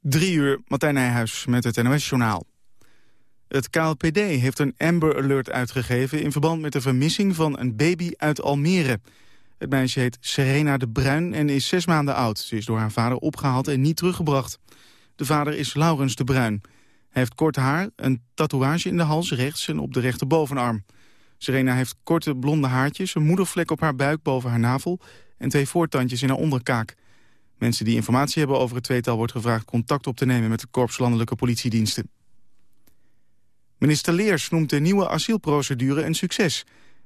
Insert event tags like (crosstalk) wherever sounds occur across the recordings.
Drie uur, Martijn Nijhuis met het NOS-journaal. Het KLPD heeft een Amber Alert uitgegeven... in verband met de vermissing van een baby uit Almere. Het meisje heet Serena de Bruin en is zes maanden oud. Ze is door haar vader opgehaald en niet teruggebracht. De vader is Laurens de Bruin. Hij heeft kort haar, een tatoeage in de hals rechts en op de rechterbovenarm. Serena heeft korte blonde haartjes, een moedervlek op haar buik boven haar navel... en twee voortandjes in haar onderkaak. Mensen die informatie hebben over het tweetal wordt gevraagd contact op te nemen met de Korps Landelijke Politiediensten. Minister Leers noemt de nieuwe asielprocedure een succes.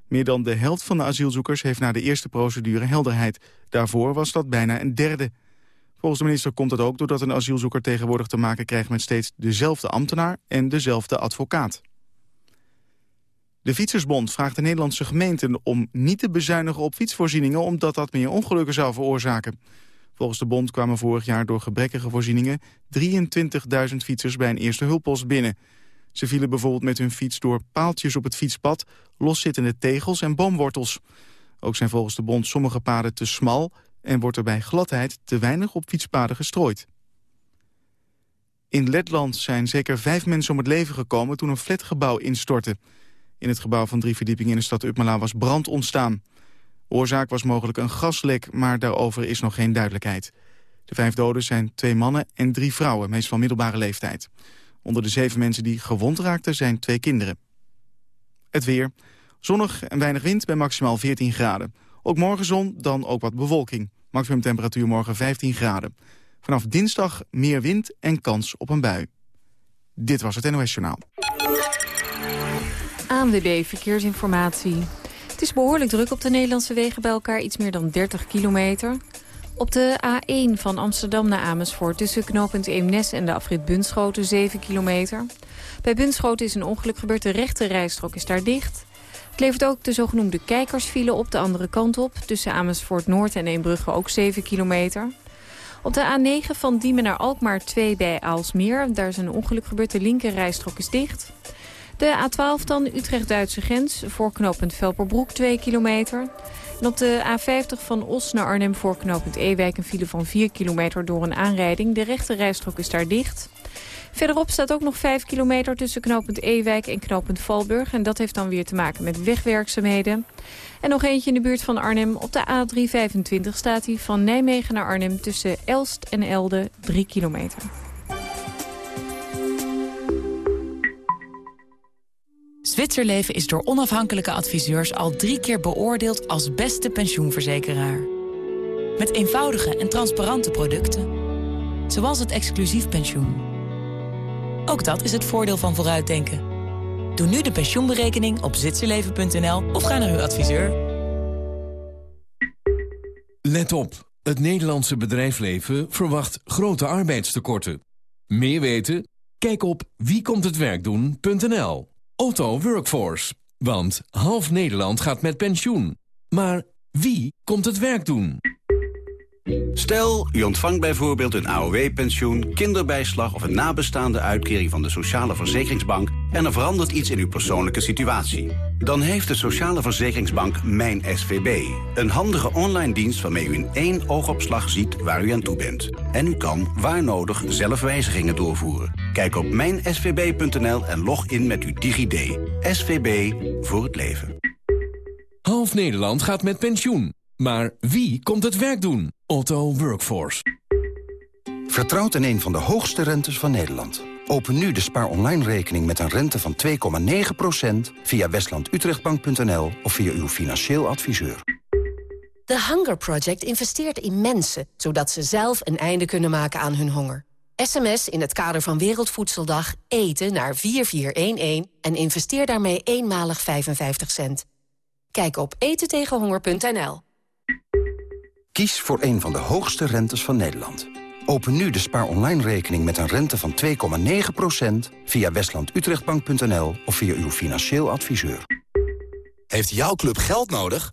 Meer dan de helft van de asielzoekers heeft na de eerste procedure helderheid. Daarvoor was dat bijna een derde. Volgens de minister komt dat ook doordat een asielzoeker tegenwoordig te maken krijgt met steeds dezelfde ambtenaar en dezelfde advocaat. De Fietsersbond vraagt de Nederlandse gemeenten om niet te bezuinigen op fietsvoorzieningen omdat dat meer ongelukken zou veroorzaken. Volgens de bond kwamen vorig jaar door gebrekkige voorzieningen 23.000 fietsers bij een eerste hulppost binnen. Ze vielen bijvoorbeeld met hun fiets door paaltjes op het fietspad, loszittende tegels en boomwortels. Ook zijn volgens de bond sommige paden te smal en wordt er bij gladheid te weinig op fietspaden gestrooid. In Letland zijn zeker vijf mensen om het leven gekomen toen een flatgebouw instortte. In het gebouw van drie verdiepingen in de stad Upmala was brand ontstaan. Oorzaak was mogelijk een gaslek, maar daarover is nog geen duidelijkheid. De vijf doden zijn twee mannen en drie vrouwen, meest van middelbare leeftijd. Onder de zeven mensen die gewond raakten zijn twee kinderen. Het weer. Zonnig en weinig wind bij maximaal 14 graden. Ook morgen zon, dan ook wat bewolking. Maximum temperatuur morgen 15 graden. Vanaf dinsdag meer wind en kans op een bui. Dit was het NOS Journaal. ANWB Verkeersinformatie. Het is behoorlijk druk op de Nederlandse wegen bij elkaar, iets meer dan 30 kilometer. Op de A1 van Amsterdam naar Amersfoort tussen knooppunt Eemnes en de afrit Bunschoten 7 kilometer. Bij Bunschoten is een ongeluk gebeurd, de rechte rijstrook is daar dicht. Het levert ook de zogenoemde kijkersfile op de andere kant op. Tussen Amersfoort Noord en Eembrugge ook 7 kilometer. Op de A9 van Diemen naar Alkmaar 2 bij Aalsmeer. Daar is een ongeluk gebeurd, de linker rijstrook is dicht. De A12 dan, Utrecht-Duitse grens, voor knooppunt Velperbroek 2 kilometer. En op de A50 van Os naar Arnhem voor knooppunt Ewijk een file van 4 kilometer door een aanrijding. De rechte rijstrook is daar dicht. Verderop staat ook nog 5 kilometer tussen knooppunt Ewijk en knooppunt Valburg. En dat heeft dan weer te maken met wegwerkzaamheden. En nog eentje in de buurt van Arnhem. Op de A325 staat hij van Nijmegen naar Arnhem tussen Elst en Elde 3 kilometer. Zwitserleven is door onafhankelijke adviseurs al drie keer beoordeeld als beste pensioenverzekeraar. Met eenvoudige en transparante producten. Zoals het exclusief pensioen. Ook dat is het voordeel van vooruitdenken. Doe nu de pensioenberekening op zwitserleven.nl of ga naar uw adviseur. Let op, het Nederlandse bedrijfsleven verwacht grote arbeidstekorten. Meer weten? Kijk op wiekomthetwerkdoen.nl Otto Workforce. Want half Nederland gaat met pensioen. Maar wie komt het werk doen? Stel, u ontvangt bijvoorbeeld een AOW-pensioen, kinderbijslag... of een nabestaande uitkering van de Sociale Verzekeringsbank... en er verandert iets in uw persoonlijke situatie. Dan heeft de Sociale Verzekeringsbank Mijn SVB. Een handige online dienst waarmee u in één oogopslag ziet waar u aan toe bent. En u kan, waar nodig, zelf wijzigingen doorvoeren. Kijk op mijnsvb.nl en log in met uw DigiD. SVB voor het leven. Half Nederland gaat met pensioen. Maar wie komt het werk doen? Otto Workforce. Vertrouwt in een van de hoogste rentes van Nederland. Open nu de spaar online rekening met een rente van 2,9% via westlandutrechtbank.nl of via uw financieel adviseur. The Hunger Project investeert in mensen, zodat ze zelf een einde kunnen maken aan hun honger. SMS in het kader van Wereldvoedseldag eten naar 4411 en investeer daarmee eenmalig 55 cent. Kijk op etentegenhonger.nl. Kies voor een van de hoogste rentes van Nederland. Open nu de spaar online rekening met een rente van 2,9% via westlandutrechtbank.nl of via uw financieel adviseur. Heeft jouw club geld nodig?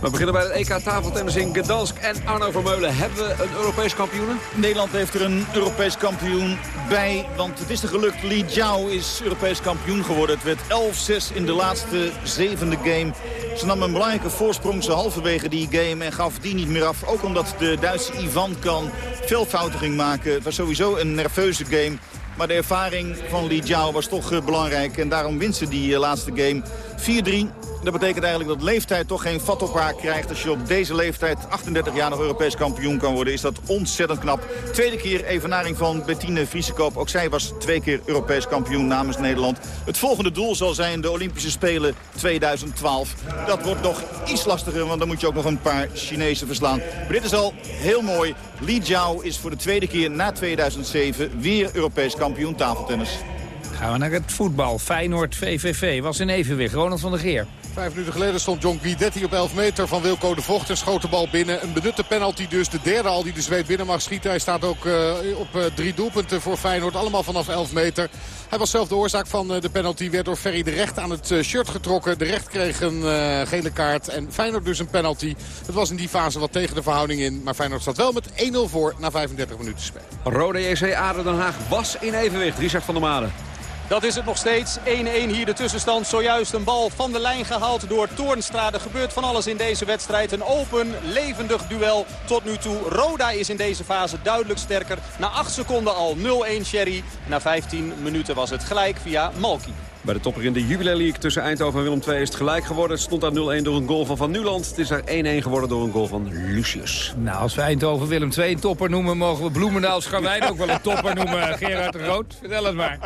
We beginnen bij het EK tafeltennis in Gdansk. En Arno Vermeulen, hebben we een Europees kampioen? Nederland heeft er een Europees kampioen bij. Want het is er gelukt. Li Jiao is Europees kampioen geworden. Het werd 11-6 in de laatste zevende game. Ze nam een belangrijke voorsprong ze halverwege die game en gaf die niet meer af. Ook omdat de Duitse Ivan kan veel fouten ging maken. Het was sowieso een nerveuze game. Maar de ervaring van Li Jiao was toch uh, belangrijk. En daarom wint ze die uh, laatste game 4-3. Dat betekent eigenlijk dat leeftijd toch geen vat op haar krijgt. Als je op deze leeftijd 38 jaar nog Europees kampioen kan worden... is dat ontzettend knap. Tweede keer evenaring van Bettine Vriesekoop. Ook zij was twee keer Europees kampioen namens Nederland. Het volgende doel zal zijn de Olympische Spelen 2012. Dat wordt nog iets lastiger, want dan moet je ook nog een paar Chinezen verslaan. Maar dit is al heel mooi. Li Jiao is voor de tweede keer na 2007 weer Europees kampioen tafeltennis. Gaan we naar het voetbal. Feyenoord VVV was in evenwicht. Ronald van der Geer. Vijf minuten geleden stond John Guidetti op 11 meter van Wilco de Vocht. En schoot de bal binnen. Een benutte penalty dus. De derde al die de zweet binnen mag schieten. Hij staat ook uh, op uh, drie doelpunten voor Feyenoord. Allemaal vanaf 11 meter. Hij was zelf de oorzaak van uh, de penalty. Werd door Ferry de Recht aan het shirt getrokken. De Recht kreeg een gele kaart. En Feyenoord dus een penalty. Het was in die fase wat tegen de verhouding in. Maar Feyenoord staat wel met 1-0 voor na 35 minuten spelen. Rode JC Aden Den Haag was in evenwicht. Richard van der Maden. Dat is het nog steeds. 1-1 hier de tussenstand. Zojuist een bal van de lijn gehaald door Toornstra. Gebeurt van alles in deze wedstrijd. Een open, levendig duel tot nu toe. Roda is in deze fase duidelijk sterker. Na 8 seconden al 0-1 Sherry. Na 15 minuten was het gelijk via Malky. Bij de topper in de Jubilee League tussen Eindhoven en Willem II is het gelijk geworden. Het stond daar 0-1 door een goal van Van Nuland. Het is daar 1-1 geworden door een goal van Lucius. Nou, als we Eindhoven Willem II een topper noemen... mogen we Bloemendaal Scharwijn ook wel een topper noemen. Gerard de Rood, vertel het maar.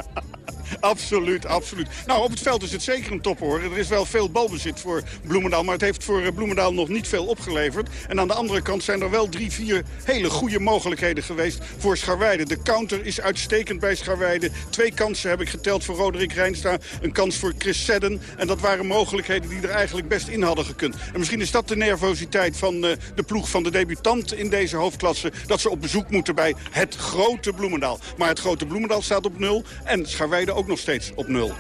Absoluut, absoluut. Nou, op het veld is het zeker een top hoor. Er is wel veel balbezit voor Bloemendaal, maar het heeft voor Bloemendaal nog niet veel opgeleverd. En aan de andere kant zijn er wel drie, vier hele goede mogelijkheden geweest voor Scharweide. De counter is uitstekend bij Scharweide. Twee kansen heb ik geteld voor Roderick Rijnstra. Een kans voor Chris Sedden. En dat waren mogelijkheden die er eigenlijk best in hadden gekund. En misschien is dat de nervositeit van uh, de ploeg van de debutant in deze hoofdklasse. Dat ze op bezoek moeten bij het grote Bloemendaal. Maar het grote Bloemendaal staat op nul en Scharweide ook nog steeds op nul.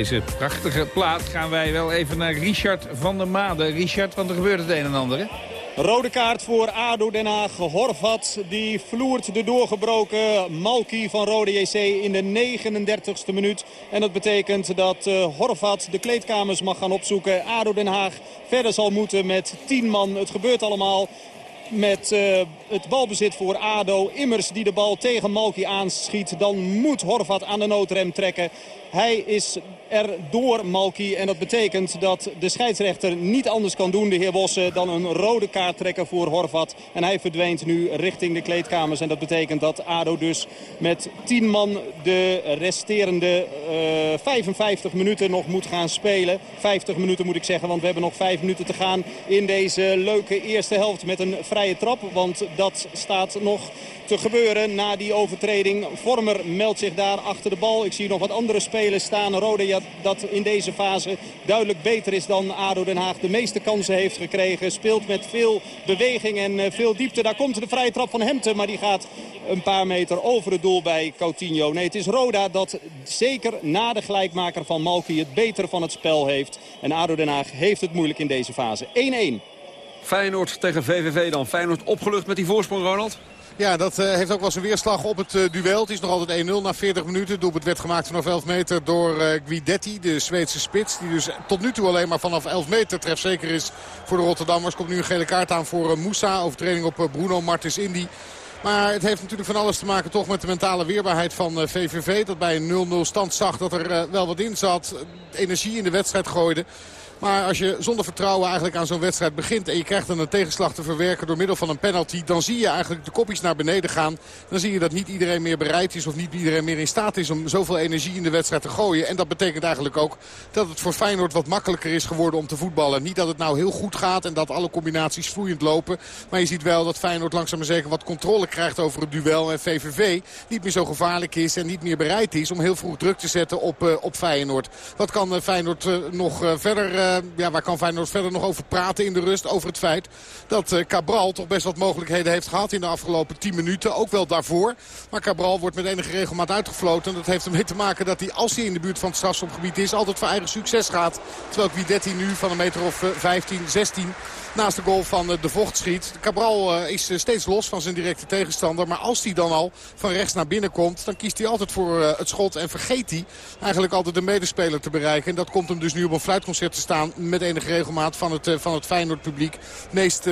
Deze prachtige plaat gaan wij wel even naar Richard van der Made. Richard, want er gebeurt het een en ander, hè? Rode kaart voor ADO Den Haag. Horvat die vloert de doorgebroken Malki van Rode JC in de 39ste minuut. En dat betekent dat uh, Horvat de kleedkamers mag gaan opzoeken. ADO Den Haag verder zal moeten met 10 man. Het gebeurt allemaal met uh, het balbezit voor ADO. Immers die de bal tegen Malki aanschiet. Dan moet Horvat aan de noodrem trekken. Hij is er door Malki. En dat betekent dat de scheidsrechter niet anders kan doen, de heer Bosse, dan een rode kaart trekken voor Horvat. En hij verdwijnt nu richting de kleedkamers. En dat betekent dat ADO dus met 10 man de resterende uh, 55 minuten nog moet gaan spelen. 50 minuten moet ik zeggen, want we hebben nog 5 minuten te gaan in deze leuke eerste helft met een vrije trap. Want dat staat nog te gebeuren na die overtreding. Vormer meldt zich daar achter de bal. Ik zie nog wat andere spelers staan. Rode dat in deze fase duidelijk beter is dan ADO Den Haag. De meeste kansen heeft gekregen. Speelt met veel beweging en eh, veel diepte. Daar komt de vrije trap van Hemte. Maar die gaat een paar meter over het doel bij Coutinho. Nee, het is Roda dat zeker na de gelijkmaker van Malki het beter van het spel heeft. En ADO Den Haag heeft het moeilijk in deze fase. 1-1. Feyenoord tegen VVV dan. Feyenoord opgelucht met die voorsprong, Ronald? Ja, dat uh, heeft ook wel zijn weerslag op het uh, duel. Het is nog altijd 1-0 na 40 minuten. Doelpunt werd gemaakt vanaf 11 meter door uh, Guidetti, de Zweedse spits. Die dus tot nu toe alleen maar vanaf 11 meter trefzeker is voor de Rotterdammers. Komt nu een gele kaart aan voor Moussa. Overtreding op Bruno Martens Indy. Maar het heeft natuurlijk van alles te maken toch met de mentale weerbaarheid van VVV. Dat bij een 0-0 stand zag dat er wel wat in zat. Energie in de wedstrijd gooide. Maar als je zonder vertrouwen eigenlijk aan zo'n wedstrijd begint... en je krijgt dan een tegenslag te verwerken door middel van een penalty... dan zie je eigenlijk de kopjes naar beneden gaan. Dan zie je dat niet iedereen meer bereid is of niet iedereen meer in staat is... om zoveel energie in de wedstrijd te gooien. En dat betekent eigenlijk ook dat het voor Feyenoord wat makkelijker is geworden om te voetballen. Niet dat het nou heel goed gaat en dat alle combinaties vloeiend lopen. Maar je ziet wel dat Feyenoord langzaam maar zeker wat controle krijgt over het duel. En VVV niet meer zo gevaarlijk is en niet meer bereid is om heel vroeg druk te zetten op, uh, op Feyenoord. Wat kan uh, Feyenoord uh, nog verder eh, ja, waar kan Feyenoord verder nog over praten in de rust? Over het feit dat uh, Cabral toch best wat mogelijkheden heeft gehad in de afgelopen 10 minuten. Ook wel daarvoor. Maar Cabral wordt met enige regelmaat uitgefloten. En dat heeft ermee te maken dat hij, als hij in de buurt van het strafschopgebied is... altijd voor eigen succes gaat. Terwijl Guidetti nu van een meter of 15, eh, 16 naast de goal van de Vocht schiet. Cabral is steeds los van zijn directe tegenstander. Maar als hij dan al van rechts naar binnen komt... dan kiest hij altijd voor het schot en vergeet hij eigenlijk altijd de medespeler te bereiken. En dat komt hem dus nu op een fluitconcert te staan met enige regelmaat van het, eh, van het Feyenoord publiek. meest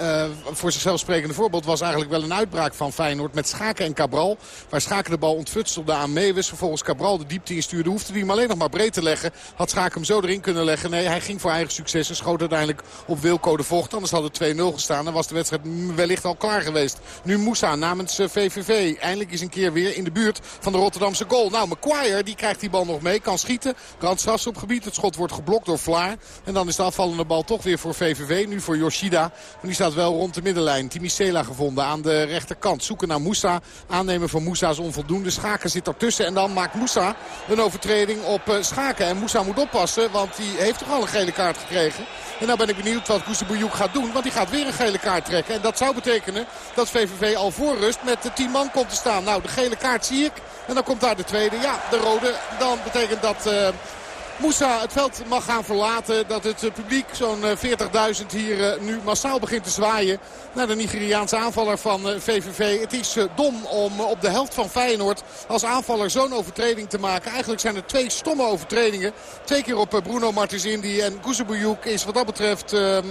uh, voor zichzelf sprekende voorbeeld was eigenlijk wel een uitbraak van Feyenoord met Schaken en Cabral. Waar Schaken de bal ontfutstelde aan Meeuwis. Vervolgens Cabral de diepte instuurde. Hoefde hij hem alleen nog maar breed te leggen. Had Schaken hem zo erin kunnen leggen. Nee, hij ging voor eigen succes en schoot uiteindelijk op Wilco de Vocht. Anders had het 2-0 gestaan en was de wedstrijd wellicht al klaar geweest. Nu Moussa namens VVV. Eh, Eindelijk is een keer weer in de buurt van de Rotterdamse goal. Nou, McQuire die krijgt die bal nog mee. Kan schieten. Randstras op gebied. Het schot wordt geblokt door Vlaar. En dan is de afvallende bal toch weer voor VVV. Nu voor Yoshida. Die staat wel rond de middenlijn. Sela gevonden aan de rechterkant. Zoeken naar Moussa. Aannemen van Moussa is onvoldoende. Schaken zit ertussen. En dan maakt Moussa een overtreding op eh, Schaken. En Moussa moet oppassen. Want die heeft toch al een gele kaart gekregen. En nou ben ik benieuwd wat Kousebouyouk gaat doen. Want hij gaat weer een gele kaart trekken. En dat zou betekenen dat VVV al voor rust met de 10 man komt te staan. Nou, de gele kaart zie ik. En dan komt daar de tweede. Ja, de rode. Dan betekent dat... Uh, Moussa het veld mag gaan verlaten. Dat het publiek, zo'n 40.000 hier eh, nu massaal begint te zwaaien naar de Nigeriaanse aanvaller van VVV. Eh, het is eh, dom om op de helft van Feyenoord als aanvaller zo'n overtreding te maken. Eigenlijk zijn er twee stomme overtredingen. Twee keer op Bruno Martins Indy en Guzebouyouk is wat dat betreft ehm,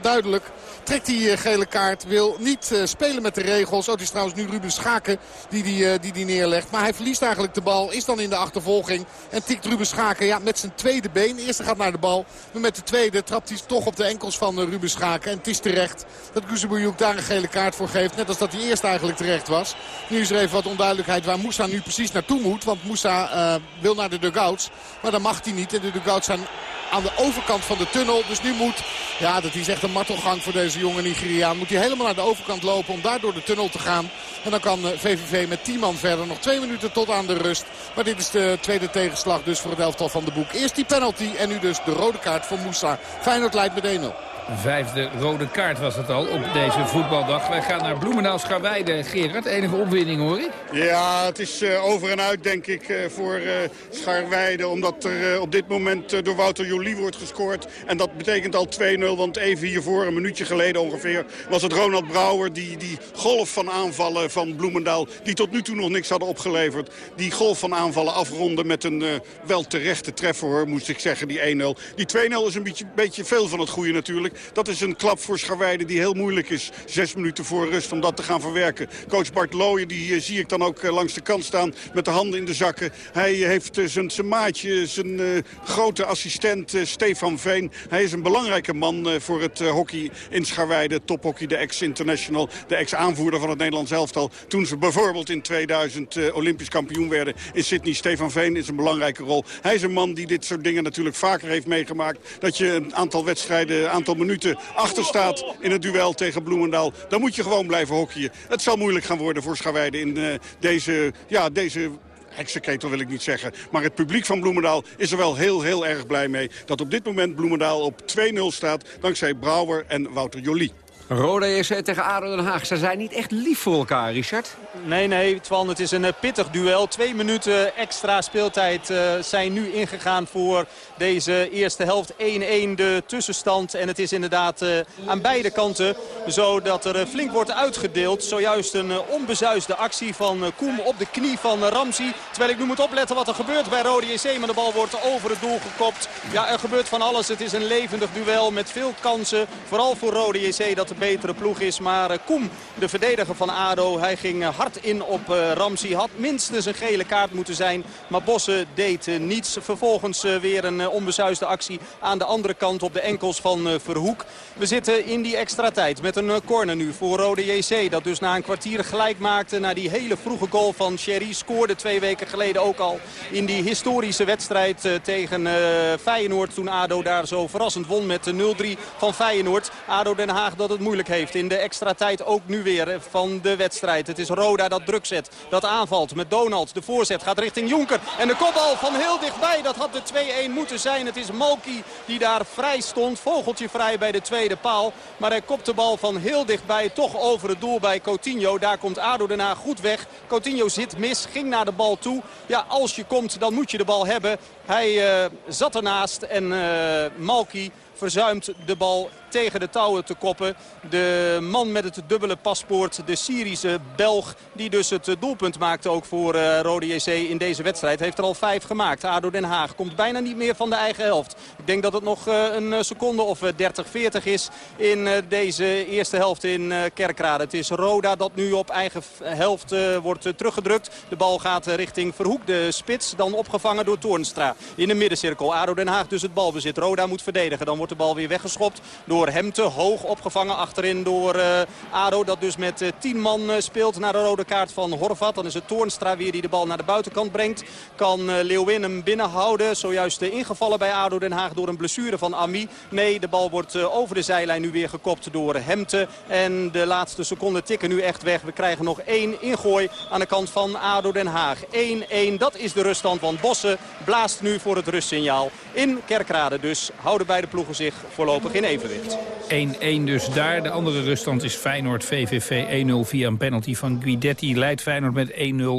duidelijk trekt die eh, gele kaart. Wil niet eh, spelen met de regels. Oh, het is trouwens nu Ruben Schaken die die, eh, die die neerlegt. Maar hij verliest eigenlijk de bal. Is dan in de achtervolging. En tikt Ruben Schaken ja, met zijn tweede been. De eerste gaat naar de bal. Maar met de tweede trapt hij toch op de enkels van Ruben Schaken. En het is terecht dat Guzebouyouk daar een gele kaart voor geeft. Net als dat hij eerst eigenlijk terecht was. Nu is er even wat onduidelijkheid waar Moussa nu precies naartoe moet. Want Moussa wil naar de dugouts. Maar dan mag hij niet. En de dugouts zijn aan de overkant van de tunnel. Dus nu moet, ja dat is echt een martelgang voor deze jonge Nigeriaan. Moet hij helemaal naar de overkant lopen om daar door de tunnel te gaan. En dan kan VVV eh, met 10 man verder. Nog twee minuten tot aan de rust. Maar dit is de tweede tegenslag dus voor het elftal van de boek. Eerst die penalty en nu dus de rode kaart voor Moussa. Feyenoord leidt met 1-0. Vijfde rode kaart was het al op deze voetbaldag. Wij gaan naar Bloemendaal Scharweide. Gerard, enige opwinning hoor ik? Ja, het is uh, over en uit denk ik uh, voor uh, Scharweide. Omdat er op dit moment door Wouter Jolie wordt gescoord. En dat betekent al 2-0. Want even hiervoor, een minuutje geleden ongeveer, was het Ronald Brouwer. Die, die golf van aanvallen van Bloemendaal, die tot nu toe nog niks hadden opgeleverd. Die golf van aanvallen afronden met een wel terechte treffer hoor, moest ik zeggen, die 1-0. Die 2-0 is een beetje, beetje veel van het goede natuurlijk. Dat is een klap voor Scharweide die heel moeilijk is. Zes minuten voor rust om dat te gaan verwerken. Coach Bart Looyen, die uh, zie ik dan ook uh, langs de kant staan met de handen in de zakken. Hij heeft uh, zijn maatje, zijn grote assistent Stefan Veen. Hij is een belangrijke man voor het hockey in Scharweide. Tophockey, de ex-international, de ex-aanvoerder van het Nederlands elftal. Toen ze bijvoorbeeld in 2000 Olympisch kampioen werden in Sydney. Stefan Veen is een belangrijke rol. Hij is een man die dit soort dingen natuurlijk vaker heeft meegemaakt. Dat je een aantal wedstrijden, een aantal minuten achter staat in het duel tegen Bloemendaal. Dan moet je gewoon blijven hockeyen. Het zal moeilijk gaan worden voor Scharweide in uh, deze, ja, deze heksenketel wil ik niet zeggen. Maar het publiek van Bloemendaal is er wel heel, heel erg blij mee... dat op dit moment Bloemendaal op 2-0 staat... dankzij Brouwer en Wouter Jolie. Roda is tegen ADO Den Haag. Ze zijn niet echt lief voor elkaar, Richard. Nee, nee, Twan, het is een eh, pittig duel. Twee minuten extra speeltijd uh, zijn nu ingegaan voor deze eerste helft. 1-1 de tussenstand. En het is inderdaad uh, aan beide kanten zo dat er flink wordt uitgedeeld. Zojuist een onbezuisde actie van Koem op de knie van Ramsey. Terwijl ik nu moet opletten wat er gebeurt bij Rode JC. Maar de bal wordt over het doel gekopt. Ja, er gebeurt van alles. Het is een levendig duel met veel kansen. Vooral voor Rode JC dat de betere ploeg is. Maar Koem, de verdediger van ADO, hij ging hard in op Ramsey. Had minstens een gele kaart moeten zijn. Maar Bossen deed niets. Vervolgens weer een onbezuisde actie aan de andere kant op de enkels van Verhoek. We zitten in die extra tijd met een corner nu voor Rode JC. Dat dus na een kwartier gelijk maakte. Na die hele vroege goal van Sherry. Scoorde twee weken geleden ook al in die historische wedstrijd tegen Feyenoord. Toen ADO daar zo verrassend won met 0-3 van Feyenoord. ADO Den Haag dat het moeilijk heeft in de extra tijd ook nu weer van de wedstrijd. Het is Roda dat druk zet, dat aanvalt met Donald. De voorzet gaat richting Jonker. En de kopbal van heel dichtbij, dat had de 2-1 moeten zijn. Het is Malky die daar vrij stond. Vogeltje vrij bij de tweede paal. Maar hij kopt de bal van heel dichtbij toch over het doel bij Coutinho. Daar komt ADO daarna goed weg. Coutinho zit mis, ging naar de bal toe. Ja, als je komt, dan moet je de bal hebben. Hij uh, zat ernaast en uh, Malky verzuimt de bal tegen de touwen te koppen. De man met het dubbele paspoort, de Syrische Belg... die dus het doelpunt maakte ook voor uh, Rode JC in deze wedstrijd... heeft er al vijf gemaakt. ADO Den Haag komt bijna niet meer van de eigen helft. Ik denk dat het nog uh, een seconde of 30, 40 is in deze eerste helft in Kerkrade. Het is Roda dat nu op eigen helft wordt teruggedrukt. De bal gaat richting Verhoek, de spits. Dan opgevangen door Toornstra in de middencirkel. ADO Den Haag dus het balbezit. Roda moet verdedigen. Dan wordt de bal weer weggeschopt door hem te hoog opgevangen achterin door uh, ADO. Dat dus met uh, 10 man uh, speelt naar de rode kaart van Horvat. Dan is het Toornstra weer die de bal naar de buitenkant brengt. Kan Leeuwin hem binnenhouden. Zojuist ingevallen bij ADO Den Haag door een blessure van Ami. Nee, de bal wordt over de zijlijn nu weer gekopt door Hemte. En de laatste seconden tikken nu echt weg. We krijgen nog één ingooi aan de kant van ADO Den Haag. 1-1, dat is de ruststand. Want Bossen blaast nu voor het rustsignaal. In Kerkrade dus houden beide ploegen zich voorlopig in evenwicht. 1-1 dus daar. De andere ruststand is Feyenoord-VVV 1-0 via een penalty van Guidetti. Leidt Feyenoord met 1-0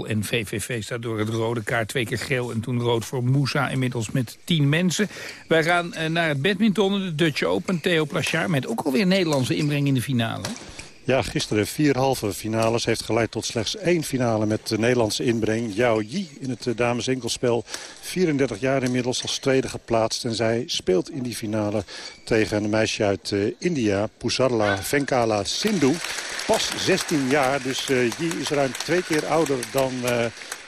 en VVV staat door het rode kaart. Twee keer geel en toen rood voor Moussa. Inmiddels met 10 mensen. Wij gaan eh, naar het badminton, de Dutch Open. Theo Plachard met ook alweer Nederlandse inbreng in de finale. Ja, gisteren vier halve finales heeft geleid tot slechts één finale met de Nederlandse inbreng. Yao Yi in het eh, dames enkelspel. 34 jaar inmiddels als tweede geplaatst. En zij speelt in die finale tegen een meisje uit uh, India, Pusarla Venkala Sindhu. Pas 16 jaar, dus uh, Yi is ruim twee keer ouder dan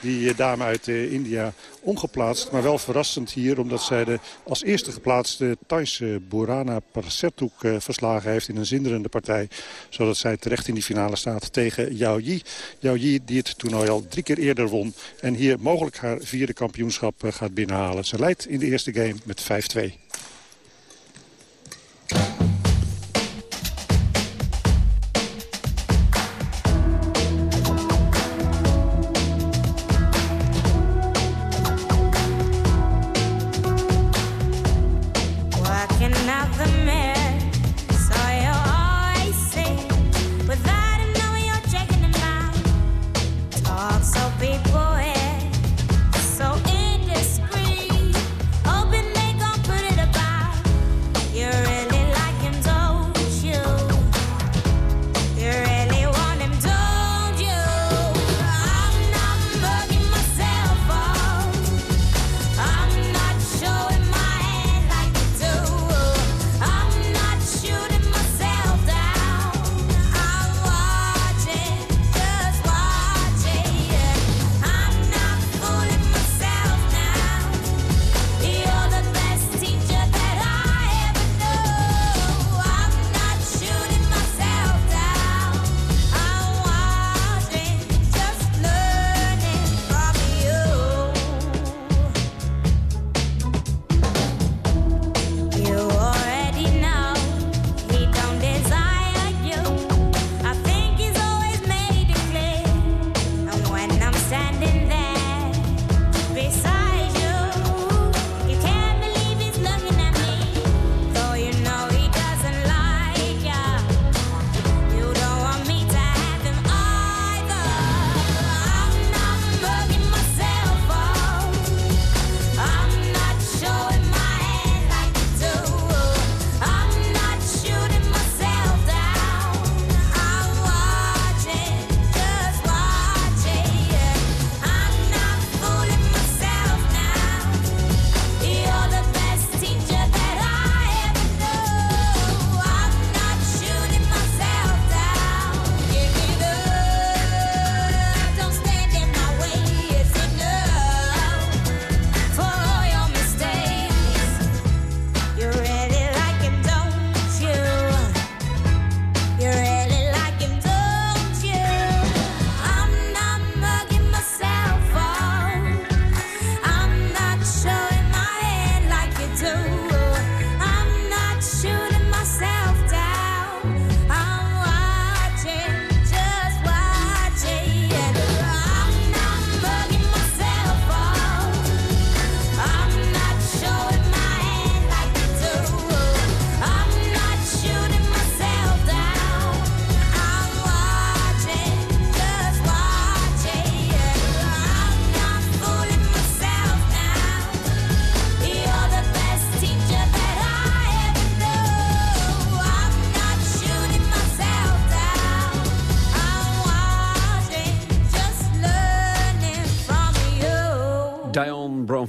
die dame uit India ongeplaatst. Maar wel verrassend hier, omdat zij de als eerste geplaatste Thaise Burana Parsetuk verslagen heeft in een zinderende partij. Zodat zij terecht in die finale staat tegen Yao Yi. Yao Yi die het toernooi al drie keer eerder won. En hier mogelijk haar vierde kampioenschap gaat binnenhalen. Ze leidt in de eerste game met 5-2.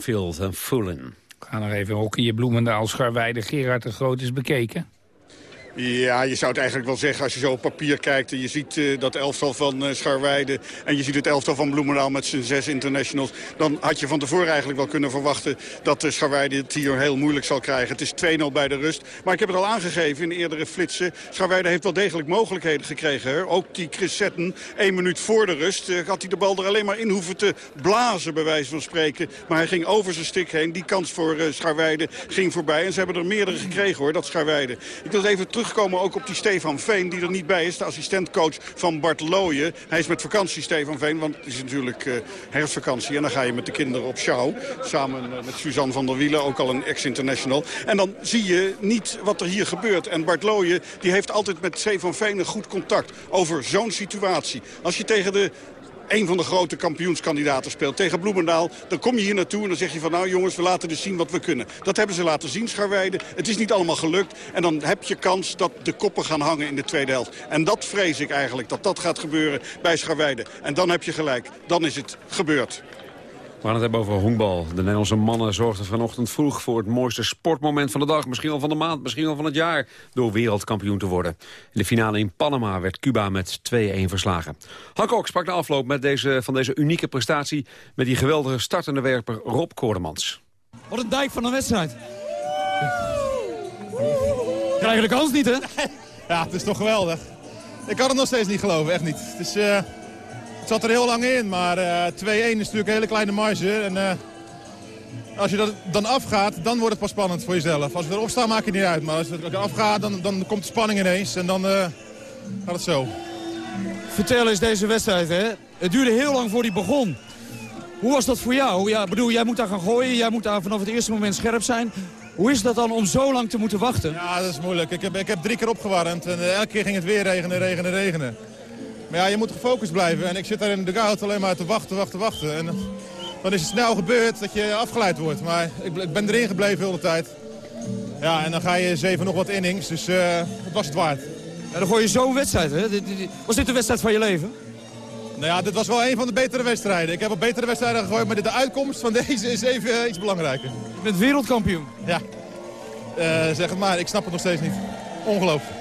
Bromfield en Fullen. We gaan nog even hockeyen. Bloemendaal, Scharweide, Gerard de Groot is bekeken. Ja, je zou het eigenlijk wel zeggen als je zo op papier kijkt... en je ziet uh, dat elftal van uh, Scharweide en je ziet het elftal van Bloemendaal met zijn zes internationals... dan had je van tevoren eigenlijk wel kunnen verwachten... dat uh, Scharweide het hier heel moeilijk zal krijgen. Het is 2-0 bij de rust. Maar ik heb het al aangegeven in eerdere flitsen. Scharweide heeft wel degelijk mogelijkheden gekregen. Hè? Ook die Chris Setten, één minuut voor de rust... had hij de bal er alleen maar in hoeven te blazen, bij wijze van spreken. Maar hij ging over zijn stik heen. Die kans voor Scharweide ging voorbij. En ze hebben er meerdere gekregen, hoor, dat Scharweide. Ik wil even terug terugkomen ook op die Stefan Veen, die er niet bij is. De assistentcoach van Bart Looyen. Hij is met vakantie, Stefan Veen, want het is natuurlijk uh, herfstvakantie. En dan ga je met de kinderen op show. Samen uh, met Suzanne van der Wielen, ook al een ex-international. En dan zie je niet wat er hier gebeurt. En Bart Looyen die heeft altijd met Stefan Veen een goed contact over zo'n situatie. Als je tegen de een van de grote kampioenskandidaten speelt tegen Bloemendaal... dan kom je hier naartoe en dan zeg je van... nou jongens, we laten dus zien wat we kunnen. Dat hebben ze laten zien, Scharweide. Het is niet allemaal gelukt. En dan heb je kans dat de koppen gaan hangen in de tweede helft. En dat vrees ik eigenlijk, dat dat gaat gebeuren bij Scharweide. En dan heb je gelijk. Dan is het gebeurd. We gaan het hebben over honkbal. De Nederlandse mannen zorgden vanochtend vroeg voor het mooiste sportmoment van de dag. Misschien wel van de maand, misschien wel van het jaar. Door wereldkampioen te worden. In de finale in Panama werd Cuba met 2-1 verslagen. Hank sprak de afloop met deze, van deze unieke prestatie... met die geweldige startende werper Rob Koordemans. Wat een dijk van een wedstrijd. Krijgen de kans niet, hè? (laughs) Ja, het is toch geweldig. Ik kan het nog steeds niet geloven, echt niet. Het is... Uh... Het zat er heel lang in, maar uh, 2-1 is natuurlijk een hele kleine marge. En uh, als je dat dan afgaat, dan wordt het pas spannend voor jezelf. Als we erop staan, maakt het niet uit. Maar als het afgaat, dan, dan komt de spanning ineens. En dan uh, gaat het zo. Vertel eens deze wedstrijd, hè. Het duurde heel lang voor die begon. Hoe was dat voor jou? Ja, bedoel, jij moet daar gaan gooien. Jij moet daar vanaf het eerste moment scherp zijn. Hoe is dat dan om zo lang te moeten wachten? Ja, dat is moeilijk. Ik heb, ik heb drie keer opgewarmd. En elke keer ging het weer regenen, regenen, regenen. Maar ja, je moet gefocust blijven. En ik zit daar in de goud alleen maar te wachten, wachten, wachten. En dan is het snel gebeurd dat je afgeleid wordt. Maar ik, ik ben erin gebleven de hele tijd. Ja, en dan ga je zeven nog wat innings. Dus uh, het was het waard. Ja, dan gooi je zo'n wedstrijd, hè? Was dit de wedstrijd van je leven? Nou ja, dit was wel een van de betere wedstrijden. Ik heb op betere wedstrijden gegooid, maar de uitkomst van (laughs) deze is even uh, iets belangrijker. Je bent wereldkampioen? Ja. Uh, zeg het maar, ik snap het nog steeds niet. Ongelooflijk.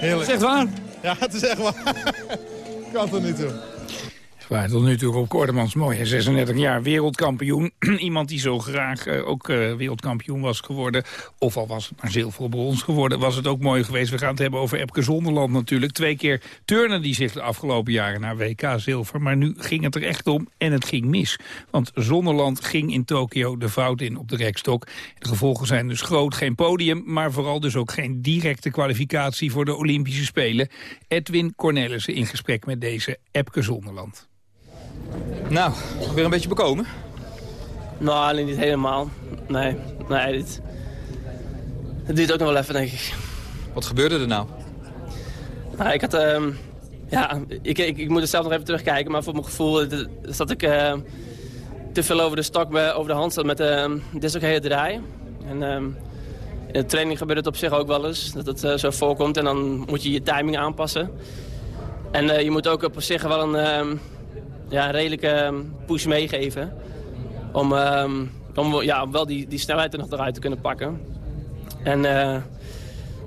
Heerlijk. Zeg waar? Ja, het is echt waar. kan er niet toe. Waar tot nu toe Rob Koordemans, mooi, 36 jaar wereldkampioen. (clears throat) Iemand die zo graag uh, ook uh, wereldkampioen was geworden. Of al was het maar zilver brons geworden, was het ook mooi geweest. We gaan het hebben over Epke Zonderland natuurlijk. Twee keer turnen die zich de afgelopen jaren naar WK zilver. Maar nu ging het er echt om en het ging mis. Want Zonderland ging in Tokio de fout in op de rekstok. De gevolgen zijn dus groot. Geen podium, maar vooral dus ook geen directe kwalificatie voor de Olympische Spelen. Edwin Cornelissen in gesprek met deze Epke Zonderland. Nou, weer een beetje bekomen? Nou, niet helemaal. Nee, nee, dit... Het duurt ook nog wel even, denk ik. Wat gebeurde er nou? Nou, ik had... Uh, ja, ik, ik, ik, moet het zelf nog even terugkijken, maar voor mijn gevoel zat ik uh, te veel over de stok, over de hand zat met de uh, hele draai. En uh, in de training gebeurt het op zich ook wel eens, dat het zo voorkomt. En dan moet je je timing aanpassen. En je moet ook op zich wel een ehm, ja, een redelijke ehm, push meegeven. Om, um, om ja, wel die, die snelheid er nog eruit te kunnen pakken. En uh,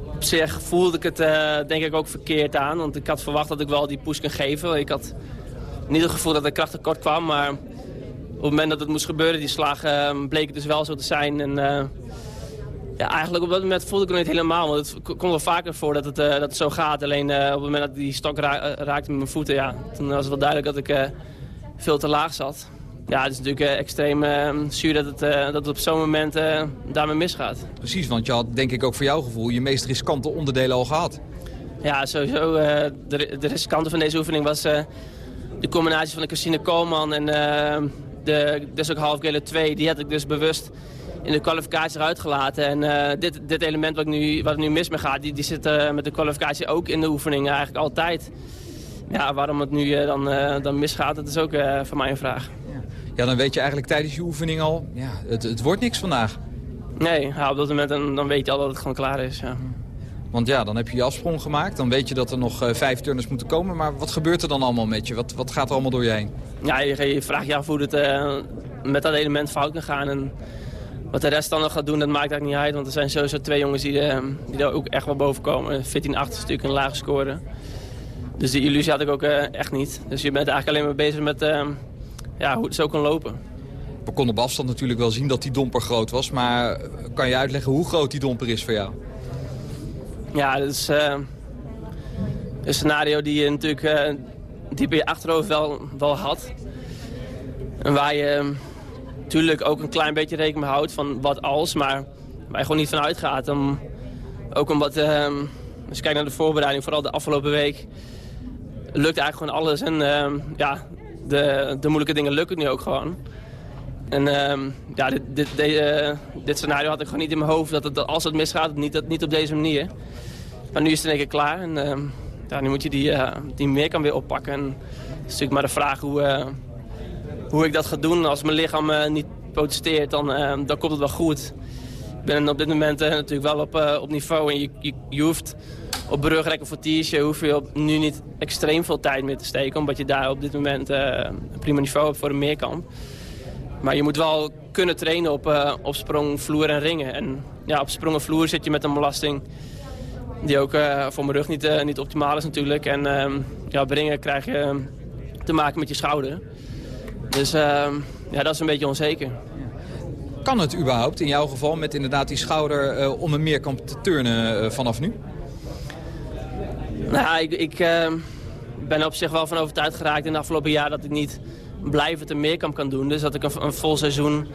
op zich voelde ik het uh, denk ik ook verkeerd aan. Want ik had verwacht dat ik wel die push kan geven. Ik had niet het gevoel dat de kracht tekort kwam. Maar op het moment dat het moest gebeuren, die slag, uh, bleek het dus wel zo te zijn. En, uh, ja, eigenlijk op dat moment voelde ik het niet helemaal. Want het komt wel vaker voor dat het, dat zo gaat. Alleen op het moment dat die stok ra raakte met mijn voeten, ja, toen was het wel duidelijk dat ik veel te laag zat. Ja, het is natuurlijk uh, extreem uh, zuur dat het, uh, dat het op zo'n moment daarmee misgaat. Precies, want je had denk ik ook voor jouw gevoel je meest riskante onderdelen al gehad. Ja, sowieso. de, de riskante van deze oefening was de combinatie van de Christine Koolman en de dus ook half 2. Die had ik dus bewust in de kwalificatie eruit gelaten. En dit, dit element wat, nu, wat nu mis mee gaat, die, die zit met de kwalificatie ook in de oefening eigenlijk altijd ja, waarom het nu eh, dan, eh, dan misgaat, dat is ook uh, voor mij een vraag. Ja, dan weet je eigenlijk tijdens je oefening al, ja, het, het wordt niks vandaag. Nee, ja, op dat moment dan, dan weet je al dat het gewoon klaar is. Ja. Want ja, dan heb je je afsprong gemaakt. Dan weet je dat er nog vijf turners moeten komen. Maar wat gebeurt er dan allemaal met je? Wat, wat gaat er allemaal door je heen? Ja, je, je vraagt je af hoe het, met dat element fout kan gaan. En wat de rest dan nog gaat doen, dat maakt eigenlijk niet uit. Want er zijn sowieso twee jongens die, uh, die er ook echt wel boven komen. 14-8 is natuurlijk een lage score. Dus die illusie had ik ook uh, echt niet. Dus je bent eigenlijk alleen maar bezig met uh, ja, hoe het zo kan lopen. We konden op afstand natuurlijk wel zien dat die domper groot was. Maar kan je uitleggen hoe groot die domper is voor jou? Ja, dat is uh, een scenario die je natuurlijk diep in je achterhoofd wel, wel had. En waar je natuurlijk ook een klein beetje rekening mee houdt van wat als. Maar waar je gewoon niet van uitgaat. Om, ook omdat, als je kijkt naar de voorbereiding, vooral de afgelopen week lukt eigenlijk gewoon alles. En uh, ja, de, de moeilijke dingen lukken nu ook gewoon. En uh, ja, dit, dit, uh, dit, scenario had ik gewoon niet in mijn hoofd. Dat, het, als het misgaat, niet, dat, niet op deze manier. Maar nu is het in keer klaar. En ehm, ja, nu moet je die, uh, die meer kan weer oppakken. En het is natuurlijk maar de vraag hoe, uh, hoe ik dat ga doen. Als mijn lichaam niet protesteert, dan, dan komt het wel goed. Ben op dit moment natuurlijk wel op, op niveau. En je, je, hoeft op brugrekken voor Tiesje hoef je op nu niet extreem veel tijd meer te steken. Omdat je daar op dit moment uh, een prima niveau hebt voor een meerkamp. Maar je moet wel kunnen trainen op, uh, op sprong, vloer en ringen. En ja, op sprong en vloer zit je met een belasting die ook voor mijn rug niet, niet optimaal is natuurlijk. En ehm, ja, op ringen krijg je te maken met je schouder. Dus ehm, ja, dat is een beetje onzeker. Kan het überhaupt in jouw geval met inderdaad die schouder om een meerkamp te turnen vanaf nu? Nou, ik, ik uh, ben op zich wel van overtuigd geraakt in de afgelopen jaar dat ik niet blijvend een meerkamp kan doen. Dus dat ik een, een vol seizoen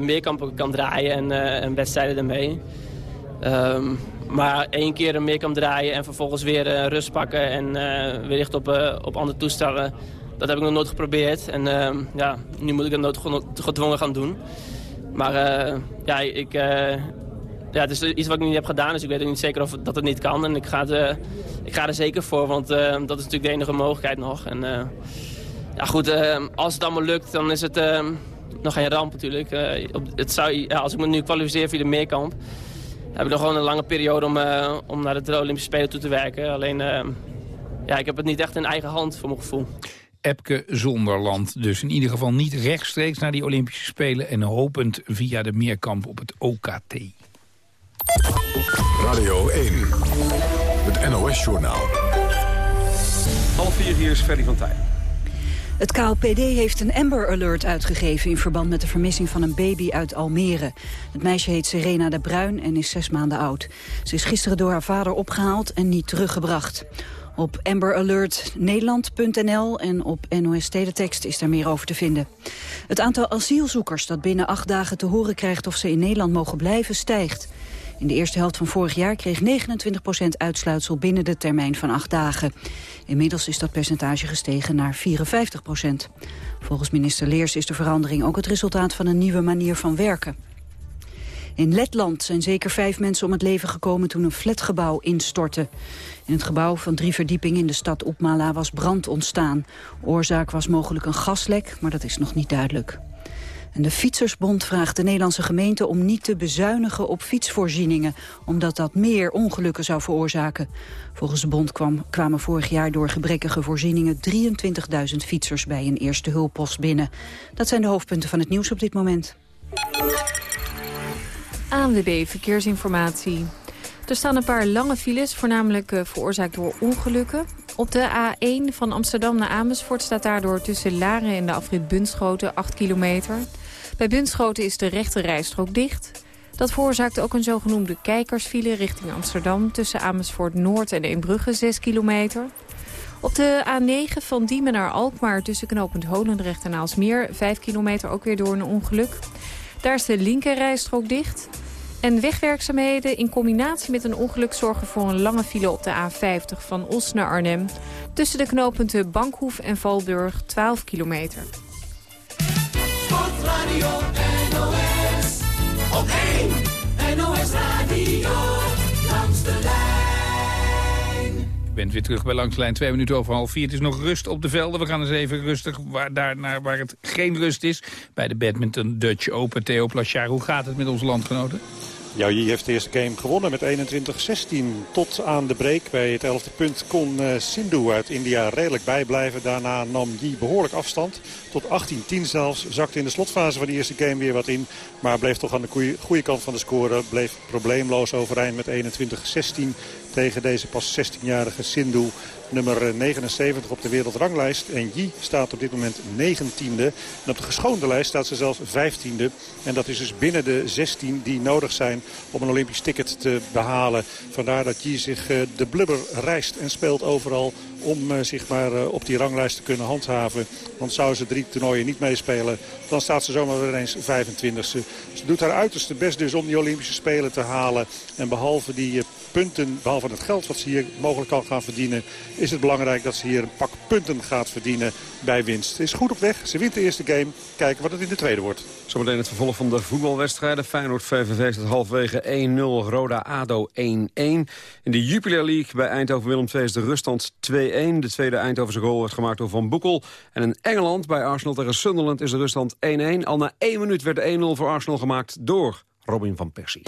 meerkampen kan draaien en, en wedstrijden ermee. Um, maar één keer een meerkamp draaien en vervolgens weer rust pakken en weer richt op, op andere toestellen. Dat heb ik nog nooit geprobeerd. En ehm, ja, nu moet ik dat nooit gedwongen gaan doen. Maar ja, ik, ja, het is iets wat ik niet heb gedaan, dus ik weet ook niet zeker of dat het niet kan. En ik ga, het, ik ga er zeker voor, want dat is natuurlijk de enige mogelijkheid nog. En ja, goed, als het allemaal lukt, dan is het nog geen ramp natuurlijk. Het zou, ja, als ik me nu kwalificeer via de meerkamp, heb ik nog gewoon een lange periode om, om naar de Olympische Spelen toe te werken. Alleen, ja, ik heb het niet echt in eigen hand voor mijn gevoel. Epke Zonderland. Dus in ieder geval niet rechtstreeks naar die Olympische Spelen... en hopend via de meerkamp op het OKT. Radio 1, het NOS-journaal. Half vier, hier is Ferry van Tijn. Het KLPD heeft een Amber Alert uitgegeven... in verband met de vermissing van een baby uit Almere. Het meisje heet Serena de Bruin en is zes maanden oud. Ze is gisteren door haar vader opgehaald en niet teruggebracht. Op amberalertnederland.nl en op NOS Teletext is daar meer over te vinden. Het aantal asielzoekers dat binnen acht dagen te horen krijgt... of ze in Nederland mogen blijven, stijgt. In de eerste helft van vorig jaar kreeg 29% uitsluitsel binnen de termijn van acht dagen. Inmiddels is dat percentage gestegen naar 54% Volgens minister Leers is de verandering ook het resultaat van een nieuwe manier van werken. In Letland zijn zeker vijf mensen om het leven gekomen toen een flatgebouw instortte. In het gebouw van drie verdiepingen in de stad Opmala was brand ontstaan. Oorzaak was mogelijk een gaslek, maar dat is nog niet duidelijk. En de Fietsersbond vraagt de Nederlandse gemeente om niet te bezuinigen op fietsvoorzieningen, omdat dat meer ongelukken zou veroorzaken. Volgens de bond kwam, kwamen vorig jaar door gebrekkige voorzieningen 23.000 fietsers bij een eerste hulppost binnen. Dat zijn de hoofdpunten van het nieuws op dit moment. ANWB Verkeersinformatie. Er staan een paar lange files, voornamelijk uh, veroorzaakt door ongelukken. Op de A1 van Amsterdam naar Amersfoort staat daardoor tussen Laren en de afrit Bunschoten 8 kilometer. Bij Bunschoten is de rechte rijstrook dicht. Dat veroorzaakt ook een zogenoemde kijkersfile richting Amsterdam... tussen Amersfoort Noord en Eembrugge 6 kilometer. Op de A9 van Diemen naar Alkmaar tussen knooppunt Holendrecht en Aalsmeer... 5 kilometer ook weer door een ongeluk. Daar is de linker rijstrook dicht... En wegwerkzaamheden in combinatie met een ongeluk zorgen voor een lange file op de A50 van Os naar Arnhem. Tussen de knooppunten Bankhoef en Valburg 12 kilometer. NOS, op 1 NOS Radio, Je bent weer terug bij Langslijn, twee minuten over half vier. Het is nog rust op de velden. We gaan eens even rustig waar, daar naar waar het geen rust is. Bij de badminton Dutch Open. Theo Plachard, hoe gaat het met onze landgenoten? Jouw heeft de eerste game gewonnen met 21-16. Tot aan de break bij het 11e punt kon uh, Sindhu uit India redelijk bijblijven. Daarna nam Yi behoorlijk afstand. Tot 18-10 zelfs. Zakte in de slotfase van de eerste game weer wat in. Maar bleef toch aan de goede kant van de score. Bleef probleemloos overeind met 21-16 tegen deze pas 16-jarige Sindhu nummer 79 op de wereldranglijst. En Yi staat op dit moment 19e. En op de geschoonde lijst staat ze zelfs 15e. En dat is dus binnen de 16 die nodig zijn om een Olympisch ticket te behalen. Vandaar dat Yi zich eh, de blubber reist en speelt overal om eh, zich maar eh, op die ranglijst te kunnen handhaven. Want zou ze drie toernooien niet meespelen, dan staat ze zomaar weer eens 25e. Ze doet haar uiterste best dus om die Olympische Spelen te halen. En behalve die punten, behalve het geld wat ze hier mogelijk kan gaan verdienen... is het belangrijk dat ze hier een pak punten gaat verdienen bij winst. Is goed op weg, ze wint de eerste game. Kijken wat het in de tweede wordt. Zometeen het vervolg van de voetbalwedstrijden. Feyenoord-VVV staat halfwege 1-0, Roda-ADO 1-1. In de Jupiler League bij Eindhoven-Willem II is de ruststand 2-1. De tweede Eindhovense goal werd gemaakt door Van Boekel. En in Engeland bij Arsenal tegen Sunderland is de ruststand 1-1. Al na 1 minuut werd 1-0 voor Arsenal gemaakt door Robin van Persie.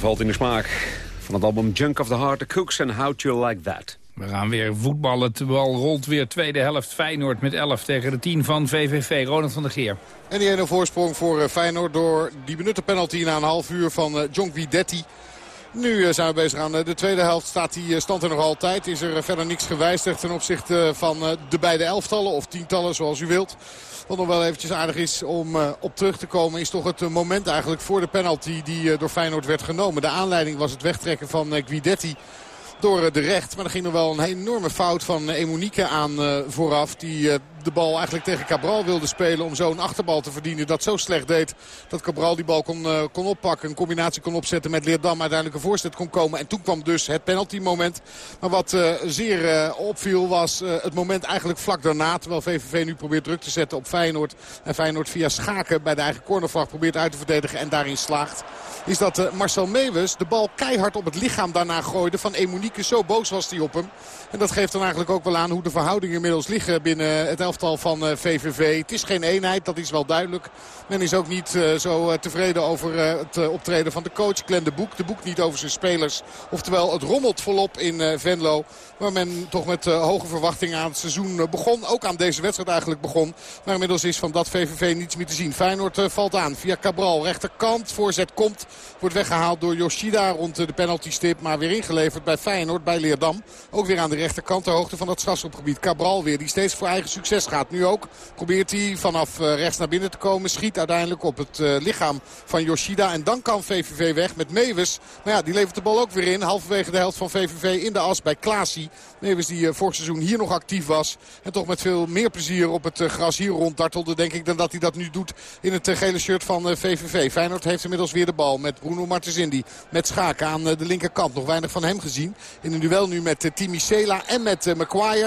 Plaatje valt in de smaak van het album Junk of the Heart, The Cooks and How You Like That. We gaan weer voetballen. De bal rolt weer tweede helft. Feyenoord met 11 tegen de 10 van VVV. Ronald van der Geer. En die ene voorsprong voor eh, Feyenoord door die benutte penalty na een half uur van eh, John Guidetti. Nu eh, zijn we bezig aan de tweede helft. Staat die stand er nog altijd. Is er verder niks gewijzigd ten opzichte van de beide elftallen. Of tientallen zoals u wilt. Wat nog wel eventjes aardig is om op terug te komen... is toch het moment eigenlijk voor de penalty die door Feyenoord werd genomen. De aanleiding was het wegtrekken van Guidetti door de recht. Maar er ging er wel een enorme fout van Emonique aan vooraf. Die de bal eigenlijk tegen Cabral wilde spelen om zo een achterbal te verdienen. Dat zo slecht deed dat Cabral die bal kon, kon oppakken. Een combinatie kon opzetten met Leerdam. Uiteindelijk een voorzet kon komen. En toen kwam dus het penalty moment. Maar wat zeer opviel was het moment eigenlijk vlak daarna. Terwijl VVV nu probeert druk te zetten op Feyenoord. En Feyenoord via Schaken bij de eigen cornervlag probeert uit te verdedigen en daarin slaagt is dat Marcel Meeuwis de bal keihard op het lichaam daarna gooide van Emonique. Zo boos was hij op hem. En dat geeft dan eigenlijk ook wel aan hoe de verhoudingen inmiddels liggen binnen het elftal van VVV. Eh, het is geen eenheid, dat is wel duidelijk. Men is ook niet uh, zo tevreden over het optreden van de coach Glenn de Boek. De Boek niet over zijn spelers. Oftewel, het rommelt volop in Venlo. Waar men toch met hoge verwachtingen aan het seizoen begon. Ook aan deze wedstrijd eigenlijk begon. Maar inmiddels is van dat VVV niets meer te zien. Feyenoord valt aan via Cabral. Rechterkant, voorzet komt. Wordt weggehaald door Yoshida rond de penaltystip. Maar weer ingeleverd bij Feyenoord, bij Leerdam. Ook weer aan de rechterkant, de hoogte van het strafschopgebied. Cabral weer, die steeds voor eigen succes gaat. Nu ook probeert hij vanaf eh, rechts naar binnen te komen. Schiet uiteindelijk op het uh, lichaam van Yoshida. En dan kan VVV weg met Mewes. Nou ja, die levert de bal ook weer in. Halverwege de helft van VVV in de as bij Klaasie. Mewes die uh, vorig seizoen hier nog actief was. En toch met veel meer plezier op het gras hier ronddartelde, denk ik, dan dat hij dat nu doet in het gele shirt van VVV. Feyenoord heeft inmiddels weer de bal met Bruno Martens Indy. Met Schaken aan de linkerkant. Nog weinig van hem gezien. In een duel nu met Timmy Sela en met uh.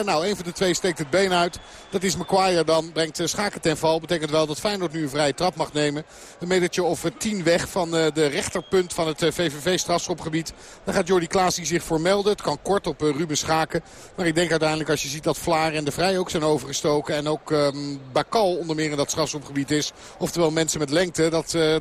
Nou, een van de twee steekt het been uit. Dat is Maguire dan. Brengt uh, Schaken ten val. Betekent wel dat Feyenoord nu een vrije trap mag nemen. Een metertje of uh, tien weg van de rechterpunt van het VVV-strafschopgebied. Dan gaat Jordi Klaas zich voor melden. Het kan kort op Ruben Schaken. Maar ik denk uiteindelijk als je ziet dat Vlaar en de Vrij ook zijn overgestoken. En ook um, Bakal onder meer in dat strafschopgebied is. Oftewel mensen met lengte. Dat uh,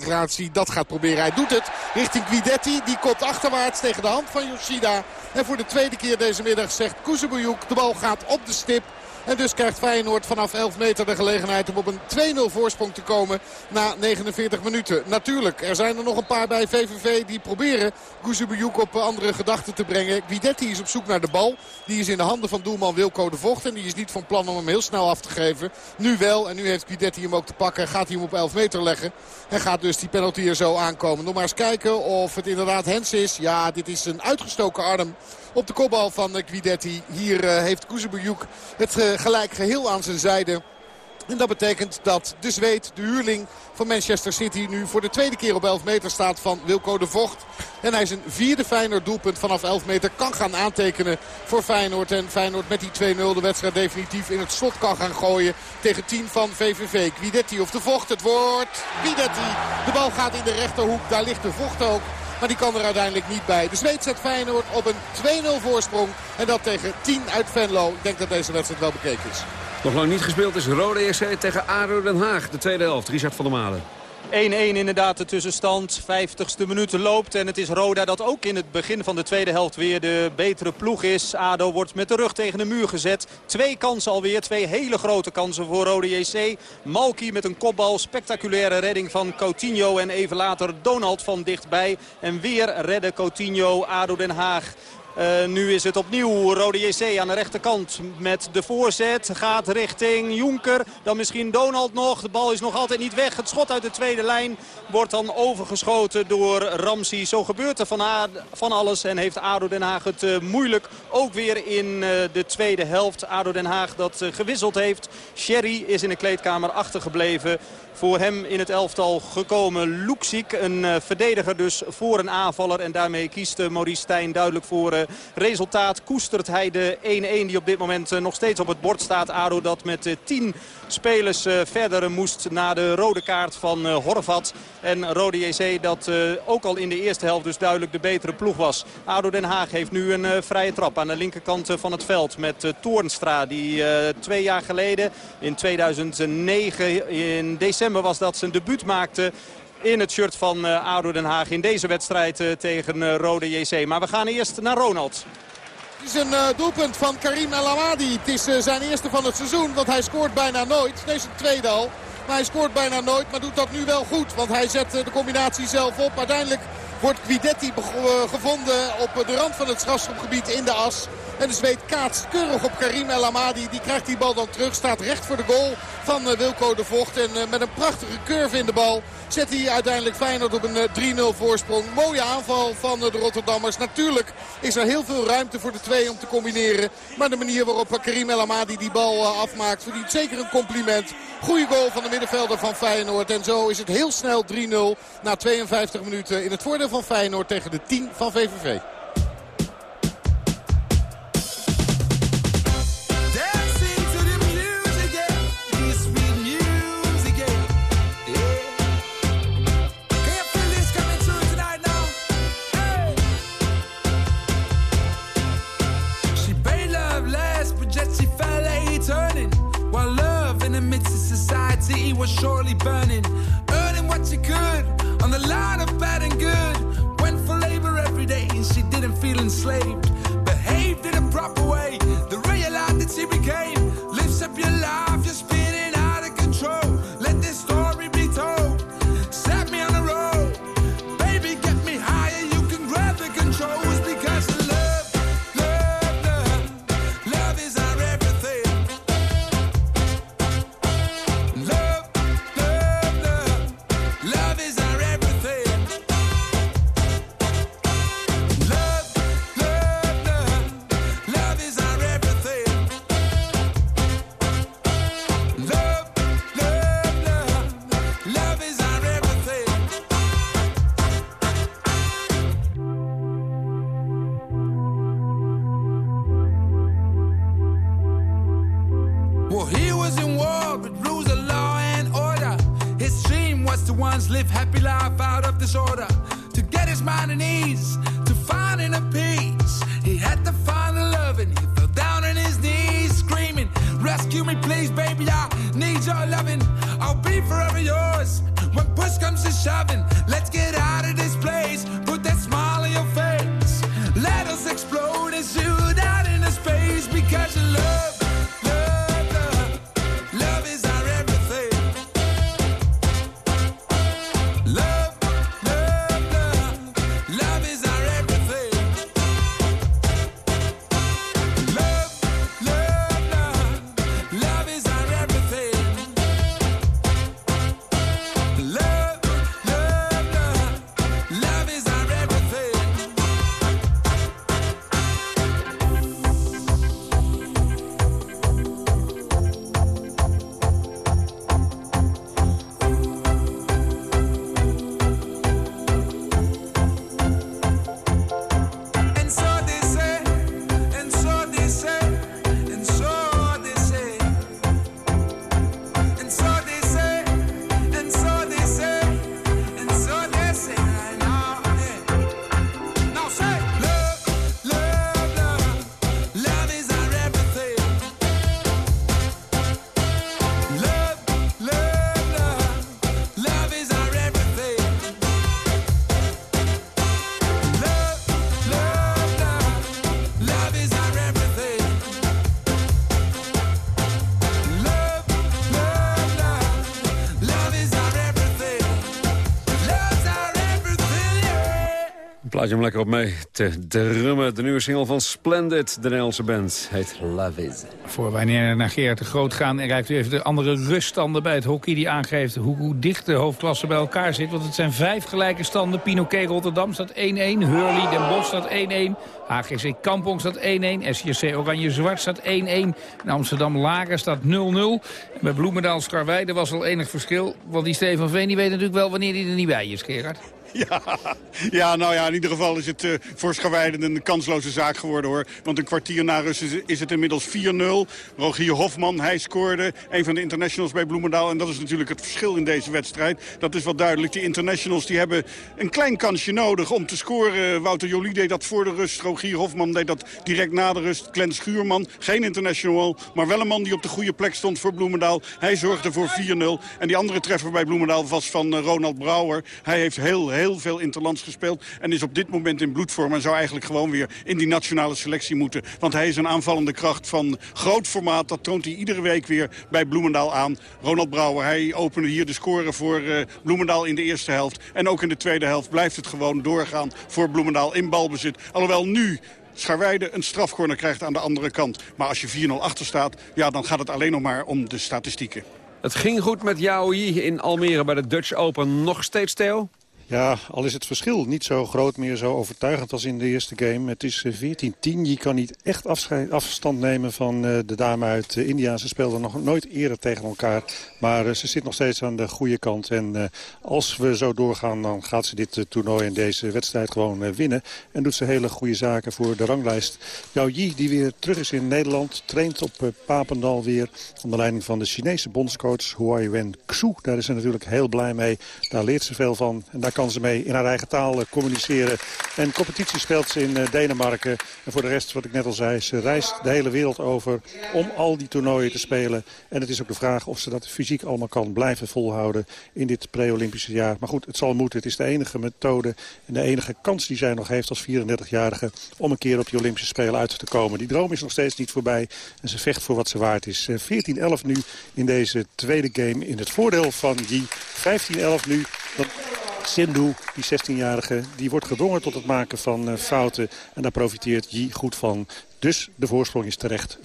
dat gaat proberen. Hij doet het richting Guidetti. Die komt achterwaarts tegen de hand van Yoshida. En voor de tweede keer deze middag zegt. De bal gaat op de stip. En dus krijgt Feyenoord vanaf 11 meter de gelegenheid om op een 2-0 voorsprong te komen na 49 minuten. Natuurlijk, er zijn er nog een paar bij VVV die proberen Guzubiouk op andere gedachten te brengen. Guidetti is op zoek naar de bal. Die is in de handen van doelman Wilco de Vocht. En die is niet van plan om hem heel snel af te geven. Nu wel. En nu heeft Guidetti hem ook te pakken. Gaat hij hem op 11 meter leggen. En gaat dus die penalty er zo aankomen. Nog maar eens kijken of het inderdaad Hens is. Ja, dit is een uitgestoken arm op de kopbal van Guidetti. Hier uh, heeft Kuzebuyuk het uh, gelijk geheel aan zijn zijde. En dat betekent dat de Zweed, de huurling van Manchester City... nu voor de tweede keer op 11 meter staat van Wilco de Vocht. En hij zijn vierde Feyenoord doelpunt vanaf 11 meter kan gaan aantekenen voor Feyenoord. En Feyenoord met die 2-0 de wedstrijd definitief in het slot kan gaan gooien tegen 10 van VVV. Guidetti of de Vocht, het wordt Guidetti. De bal gaat in de rechterhoek, daar ligt de Vocht ook. Maar die kan er uiteindelijk niet bij. De Zweed zet Feyenoord op een 2-0 voorsprong. En dat tegen 10 uit Venlo. Ik denk dat deze wedstrijd wel bekeken is. Nog lang niet gespeeld is Rode EC tegen ADO Den Haag. De tweede helft. Richard van der Malen. 1-1 inderdaad de tussenstand. 50ste minuut loopt en het is Roda dat ook in het begin van de tweede helft weer de betere ploeg is. ADO wordt met de rug tegen de muur gezet. Twee kansen alweer, twee hele grote kansen voor Roda JC. Malki met een kopbal, spectaculaire redding van Coutinho en even later Donald van dichtbij. En weer redden Coutinho ADO Den Haag. Uh, nu is het opnieuw Rode JC aan de rechterkant met de voorzet. Gaat richting Jonker. Dan misschien Donald nog. De bal is nog altijd niet weg. Het schot uit de tweede lijn wordt dan overgeschoten door Ramsey. Zo gebeurt er van, van alles en heeft ADO Den Haag het uh, moeilijk. Ook weer in uh, de tweede helft. ADO Den Haag dat gewisseld heeft. Sherry is in de kleedkamer achtergebleven voor hem in het elftal gekomen. Luxiek, een verdediger dus voor een aanvaller. En daarmee kiest Maurice Stijn duidelijk voor resultaat. Koestert hij de 1-1 die op dit moment nog steeds op het bord staat. ADO dat met 10 spelers verder moest na de rode kaart van Horvat. En Rode JC dat ook al in de eerste helft dus duidelijk de betere ploeg was. ADO Den Haag heeft nu een vrije trap aan de linkerkant van het veld. Met Toornstra die twee jaar geleden in 2009 in december was dat zijn debuut maakte in het shirt van uh, ADO Den Haag in deze wedstrijd uh, tegen uh, Rode JC. Maar we gaan eerst naar Ronald. Het is een doelpunt van Karim El Amadi. Het is zijn eerste van het seizoen, want hij scoort bijna nooit. Nee, zijn tweede al. Maar hij scoort bijna nooit, maar doet dat nu wel goed. Want hij zet de combinatie zelf op. Uiteindelijk wordt Guidetti gevonden op de rand van het strafschopgebied in de as. En de Zweed kaatst keurig op Karim El Amadi. Die krijgt die bal dan terug. Staat recht voor de goal van Wilco de Vocht. En met een prachtige curve in de bal zet hij uiteindelijk Feyenoord op een 3-0 voorsprong. Mooie aanval van de Rotterdammers. Natuurlijk is er heel veel ruimte voor de twee om te combineren. Maar de manier waarop Karim El Amadi die bal afmaakt verdient zeker een compliment. Goeie goal van de middenvelder van Feyenoord. En zo is het heel snel 3-0 na 52 minuten in het voordeel van Feyenoord tegen de 10 van VVV. Was surely burning, earning what she could on the line of bad and good. Went for labor every day and she didn't feel enslaved. Behaved in a proper way, the real life that she became. Lifts up your life, you're spinning Plaat je hem lekker op mee te drummen. De nieuwe single van Splendid, de Nederlandse band, heet Love Is. Voor wanneer naar Gerard de Groot gaan... en kijkt u even de andere ruststanden bij het hockey... die aangeeft hoe, dicht de hoofdklasse bij elkaar zit. Want het zijn vijf gelijke standen. Pinoquet Rotterdam staat 1-1. Hurley Den Bosch staat 1-1. HGC Kampong staat 1-1. SJC Oranje-Zwart staat 1-1. En Amsterdam Lager staat 0-0. En bij Bloemendaal Skarweide was al enig verschil. Want die Stefan Veen die weet natuurlijk wel wanneer hij er niet bij is, Gerard. (laughs) Ja, ja, nou ja, in ieder geval is het eh, voor Schawijden een kansloze zaak geworden hoor. Want een kwartier na rust is, is het inmiddels 4-0. Rogier Hofman, hij scoorde. Een van de internationals bij Bloemendaal. En dat is natuurlijk het verschil in deze wedstrijd. Dat is wel duidelijk. Die internationals die hebben een klein kansje nodig om te scoren. Wouter Jolie deed dat voor de rust. Rogier Hofman deed dat direct na de rust. Glenn Schuurman, geen international. Maar wel een man die op de goede plek stond voor Bloemendaal. Hij zorgde voor 4-0. En die andere treffer bij Bloemendaal was van eh, Ronald Brouwer. Hij heeft heel, heel heel veel interlands gespeeld. En is op dit moment in bloedvorm. En zou eigenlijk gewoon weer in die nationale selectie moeten. Want hij is een aanvallende kracht van groot formaat. Dat toont hij iedere week weer bij Bloemendaal aan. Ronald Brouwer, hij opende hier de score voor uh, Bloemendaal in de eerste helft. En ook in de tweede helft blijft het gewoon doorgaan voor Bloemendaal in balbezit. Alhoewel nu Scharweide een strafcorner krijgt aan de andere kant. Maar als je 4-0 achter staat, ja, dan gaat het alleen nog maar om de statistieken. Het ging goed met Yao Yi in Almere bij de Dutch Open. Nog steeds, Theo? Ja, al is het verschil niet zo groot meer, zo overtuigend als in de eerste game. Het is 14-10. Je kan niet echt afstand nemen van eh, de dame uit eh, India. Ze speelden nog nooit eerder tegen elkaar. Maar eh, ze zit nog steeds aan de goede kant. En als we zo doorgaan, dan gaat ze dit toernooi en deze wedstrijd gewoon winnen. En doet ze hele goede zaken voor de ranglijst. Yao Yi, die weer terug is in Nederland, traint op Papendal weer. Onder leiding van de Chinese bondscoach Huai Wen Xu. Daar is ze natuurlijk heel blij mee. Daar leert ze veel van. En daar kan ze mee in haar eigen taal eh, communiceren. En competitie speelt ze in eh, Denemarken. En voor de rest, wat ik net al zei, ze reist de hele wereld over om al die toernooien te spelen. En het is ook de vraag of ze dat fysiek allemaal kan blijven volhouden in dit pre-Olympische jaar. Maar goed, het zal moeten. Het is de enige methode en de enige kans die zij nog heeft als 34-jarige om een keer op die Olympische Spelen uit te komen. Die droom is nog steeds niet voorbij en ze vecht voor wat ze waard is. 14-11 eh, nu in deze tweede game in het voordeel van die 15-11 nu. Sindhu, die 16-jarige, die wordt gedwongen tot het maken van uh, fouten. En daar profiteert Yi goed van. Dus de voorsprong is terecht. 15-11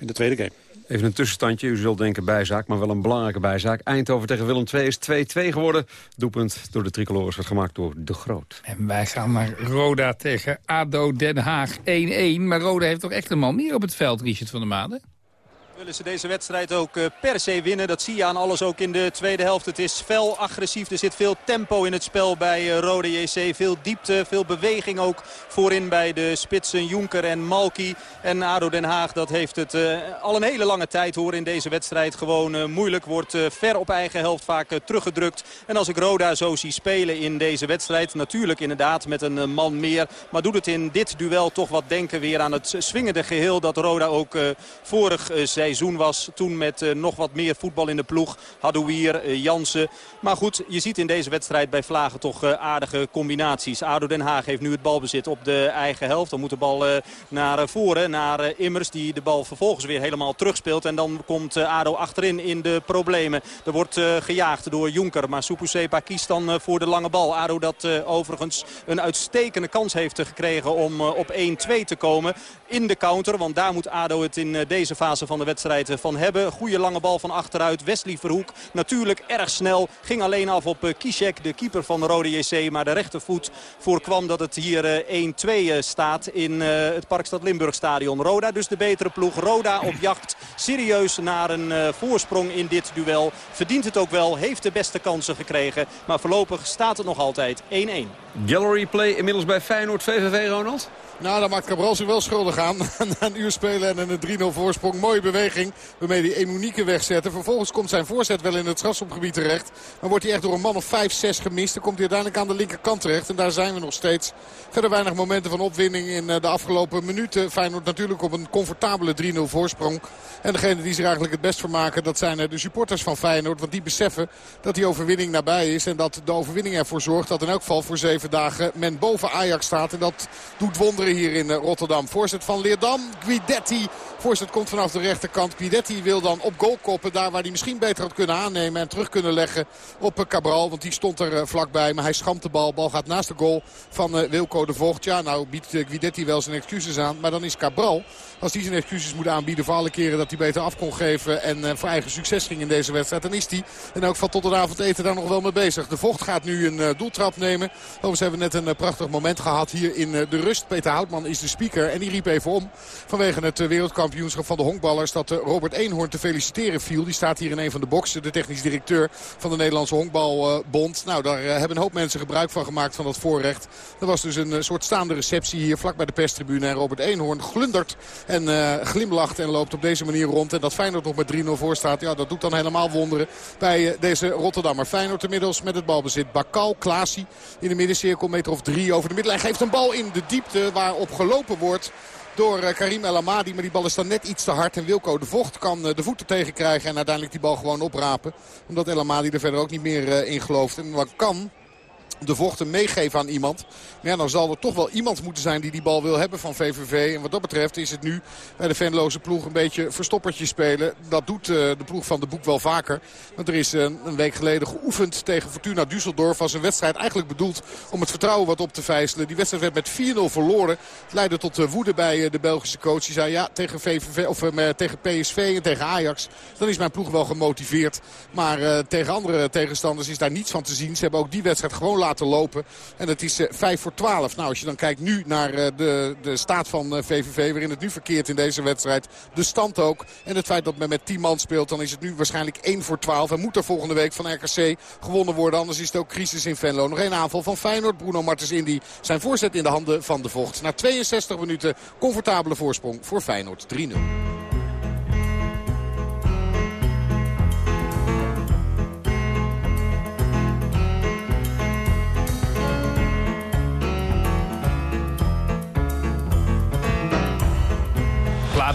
in de tweede game. Even een tussenstandje, u zult denken bijzaak, maar wel een belangrijke bijzaak. Eindhoven tegen Willem II is 2-2 geworden. Doelpunt door de tricolores wordt gemaakt door De Groot. En wij gaan naar Roda tegen ADO Den Haag 1-1. Maar Roda heeft toch echt een man meer op het veld, Richard van der Maden? Willen ze deze wedstrijd ook eh, per se winnen. Dat zie je aan alles ook in de tweede helft. Het is fel, agressief. Er zit veel tempo in het spel bij eh, Rode JC. Veel diepte, veel beweging ook voorin bij de spitsen Jonker en Malki. En ADO Den Haag dat heeft het uh, al een hele lange tijd hoor in deze wedstrijd. Gewoon moeilijk. Wordt ver op eigen helft vaak teruggedrukt. En als ik Roda zo zie spelen in deze wedstrijd. Natuurlijk inderdaad met een man meer. Maar doet het in dit duel toch wat denken weer aan het swingende geheel. Dat Roda ook vorig seizoen was. Toen met uh, nog wat meer voetbal in de ploeg. Hadouier, uh, Jansen. Maar goed, je ziet in deze wedstrijd bij Vlagen toch uh, aardige combinaties. ADO Den Haag heeft nu het balbezit op de eigen helft. Dan moet de bal naar voren, naar Immers. Die de bal vervolgens weer helemaal terugspeelt. En dan komt ADO achterin in de problemen. Er wordt gejaagd door Jonker. Maar Supusepa kiest dan voor de lange bal. ADO dat overigens een uitstekende kans heeft gekregen om op 1-2 te komen. In de counter, want daar moet ADO het in deze fase van de wedstrijd wedstrijd van hebben. Goede lange bal van achteruit. Wesley Verhoek natuurlijk erg snel. Ging alleen af op eh, Kishek, de keeper van de Rode JC. Maar de rechtervoet voorkwam dat het hier 1-2 eh, eh, staat in het Parkstad Limburg stadion. Roda dus de betere ploeg. Roda op jacht serieus naar een voorsprong in dit duel. Verdient het ook wel. Heeft de beste kansen gekregen. Maar voorlopig staat het nog altijd 1-1. Gallery play inmiddels bij Feyenoord VVV, Ronald? Nou, daar maakt Cabral zich wel schuldig aan. (laughs) Na een uur spelen en een 3-0 voorsprong. Mooie beweging waarmee hij Emunieke wegzetten. Vervolgens komt zijn voorzet wel in het strafschopgebied terecht. Maar wordt hij echt door een man of 5, 6 gemist. Dan komt hij uiteindelijk aan de linkerkant terecht. En daar zijn we nog steeds. Verder weinig momenten van opwinning in eh, de afgelopen minuten. Feyenoord natuurlijk op een comfortabele 3-0 voorsprong. En degene die zich eigenlijk het best vermaken, dat zijn eh, de supporters van Feyenoord. Want die beseffen dat die overwinning nabij is. En dat de overwinning ervoor zorgt dat in elk geval voor zeven dagen men boven Ajax staat. En dat doet wonderen hier in eh, Rotterdam. Voorzet van Leerdam. Guidetti. Voorzet komt vanaf de rechterkant. Guidetti wil dan op goal koppen. Daar waar hij misschien beter had kunnen aannemen. En terug kunnen leggen op eh, Cabral. Want die stond er vlakbij. Maar hij schamt de bal. Bal gaat naast de goal van Wilco de Vocht. Ja, nou biedt Guidetti wel zijn excuses aan. Maar dan is Cabral als hij zijn excuses moet aanbieden voor alle keren dat hij beter af kon geven. En uh, voor eigen succes ging in deze wedstrijd. Dan is hij en ook van tot het avondeten daar nog wel mee bezig. De Vocht gaat nu een uh, doeltrap nemen. Overigens hebben we net een uh, prachtig moment gehad hier in de rust. Peter Houtman is de speaker. En die riep even om vanwege het wereldkampioenschap van de honkballers. Dat Robert Eenhoorn te feliciteren viel. Die staat hier in een van de boxen. De technisch directeur van de Nederlandse honkbalbond. nou, daar hebben een hoop mensen gebruik van gemaakt van dat voorrecht. Er was dus een soort staande receptie hier vlak bij de perstribune. En Robert Eenhoorn glundert en uh, glimlacht en loopt op deze manier rond. En dat Feyenoord nog met 3-0 voor staat. Ja, dat doet dan helemaal wonderen bij uh, deze Rotterdammer. Feyenoord inmiddels met het balbezit. Bakal, Klaasie in de middencirkel, meter of drie over de middenlijn. Geeft een bal in de diepte waarop gelopen wordt door uh, Karim El Amadi. Maar die bal is dan net iets te hard. En Wilco de Vocht kan de voeten tegenkrijgen. En uiteindelijk die bal gewoon oprapen. Omdat El Amadi er verder ook niet meer in gelooft. En wat kan de vochten meegeven aan iemand. Maar ja, dan zal er toch wel iemand moeten zijn die die bal wil hebben van VVV. En wat dat betreft is het nu bij de Venloze ploeg een beetje verstoppertje spelen. Dat doet uh, de ploeg van de Boek wel vaker. Want er is uh, een week geleden geoefend tegen Fortuna Düsseldorf. Als een wedstrijd eigenlijk bedoeld om het vertrouwen wat op te vijzelen. Die wedstrijd werd met 4-0 verloren. Het leidde tot uh, woede bij de Belgische coach. Die zei ja, tegen, VVV, of, tegen PSV en tegen Ajax. Dan is mijn ploeg wel gemotiveerd. Maar tegen andere tegenstanders is daar niets van te zien. Ze hebben ook die wedstrijd gewoon laten lopen. En het is 5 voor 12. Nou, als je dan kijkt nu naar de, de staat van VVV... waarin het nu verkeert in deze wedstrijd. De stand ook. En het feit dat men met 10 man speelt... dan is het nu waarschijnlijk 1 voor 12. En moet er volgende week van RKC gewonnen worden. Anders is het ook crisis in Venlo. Nog één aanval van Feyenoord. Bruno Martens Indy zijn voorzet in de handen van de vocht. Na 62 minuten comfortabele voorsprong voor Feyenoord 3-0.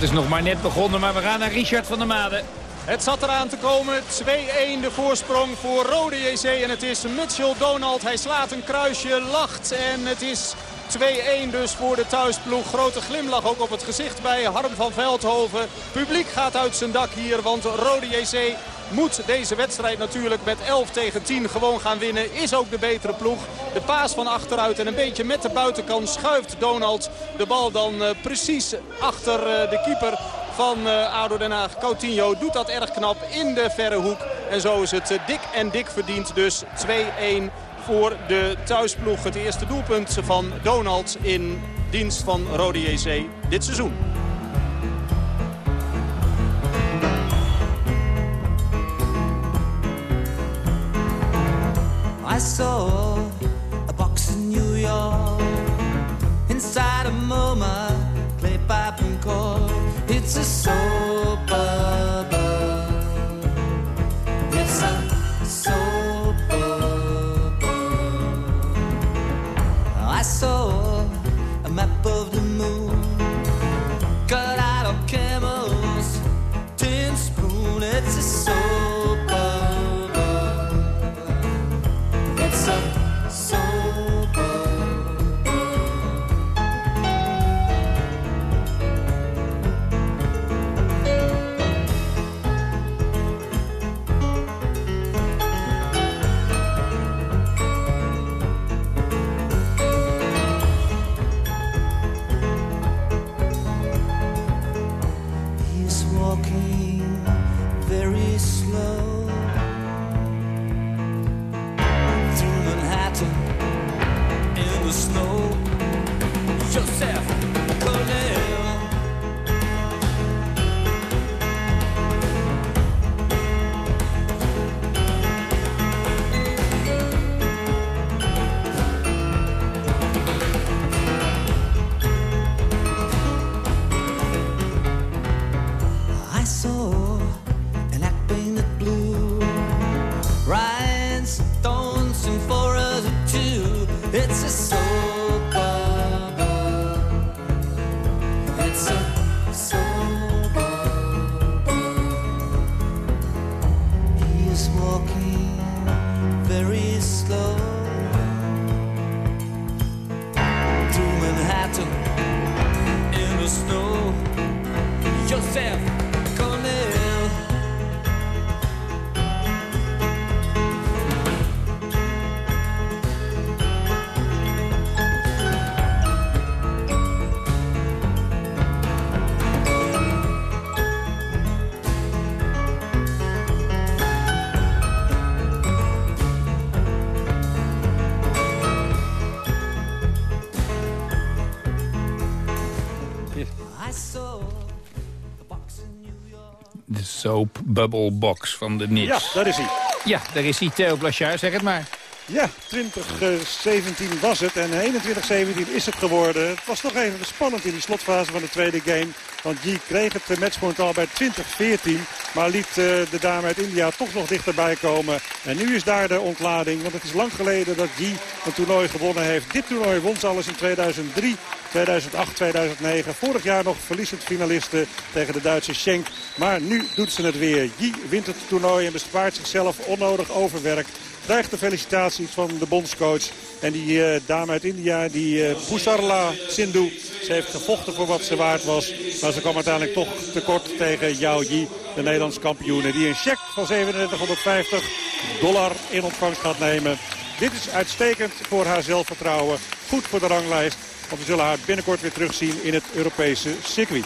Plaat is nog maar net begonnen, maar we gaan naar Richard van der Made. Het zat eraan te komen. 2-1 de voorsprong voor Rode JC. En het is Mitchell Donald. Hij slaat een kruisje, lacht. En het is 2-1 dus voor de thuisploeg. Grote glimlach ook op het gezicht bij Harm van Veldhoven. Publiek gaat uit zijn dak hier, want Rode JC moet deze wedstrijd natuurlijk met 11 tegen 10 gewoon gaan winnen. Is ook de betere ploeg. De paas van achteruit en een beetje met de buitenkant schuift Donald de bal dan uh, precies achter uh, de keeper van uh, ADO Den Haag. Coutinho doet dat erg knap in de verre hoek. En zo is het dik en dik verdiend. Dus 2-1 voor de thuisploeg. Het eerste doelpunt van Donald in dienst van Rode JC dit seizoen. Saw a box in New York inside a MoMA, clay pipe and cord. It's a soap opera. It's a soap opera. I saw a map of the moon cut out of camels, tin spoon. It's a soap De soap bubble box van de Nits. Ja, daar is hij. Ja, daar is hij. Theo Blachard, zeg het maar. Ja, 2017 was het en 21-17 is het geworden. Het was nog even spannend in die slotfase van de tweede game. Want Yi kreeg het matchpoint al bij 20-14. Maar liet eh, de dame uit India toch nog dichterbij komen. En nu is daar de ontlading. Want het is lang geleden dat Yi een toernooi gewonnen heeft. Dit toernooi won ze alles in 2003, 2008, 2009. Vorig jaar nog verliezend finaliste tegen de Duitse Schenk. Maar nu doet ze het weer. Yi wint het toernooi en bespaart zichzelf onnodig overwerk. Krijgt de felicitaties van de bondscoach. En die uh, dame uit India, die uh, Pusarla Sindhu, ze heeft gevochten voor wat ze waard was. Maar ze kwam uiteindelijk toch tekort tegen Yao Yi, de Nederlands kampioen. Die een cheque van 3750 dollar in ontvangst gaat nemen. Dit is uitstekend voor haar zelfvertrouwen. Goed voor de ranglijst. Want we zullen haar binnenkort weer terugzien in het Europese circuit.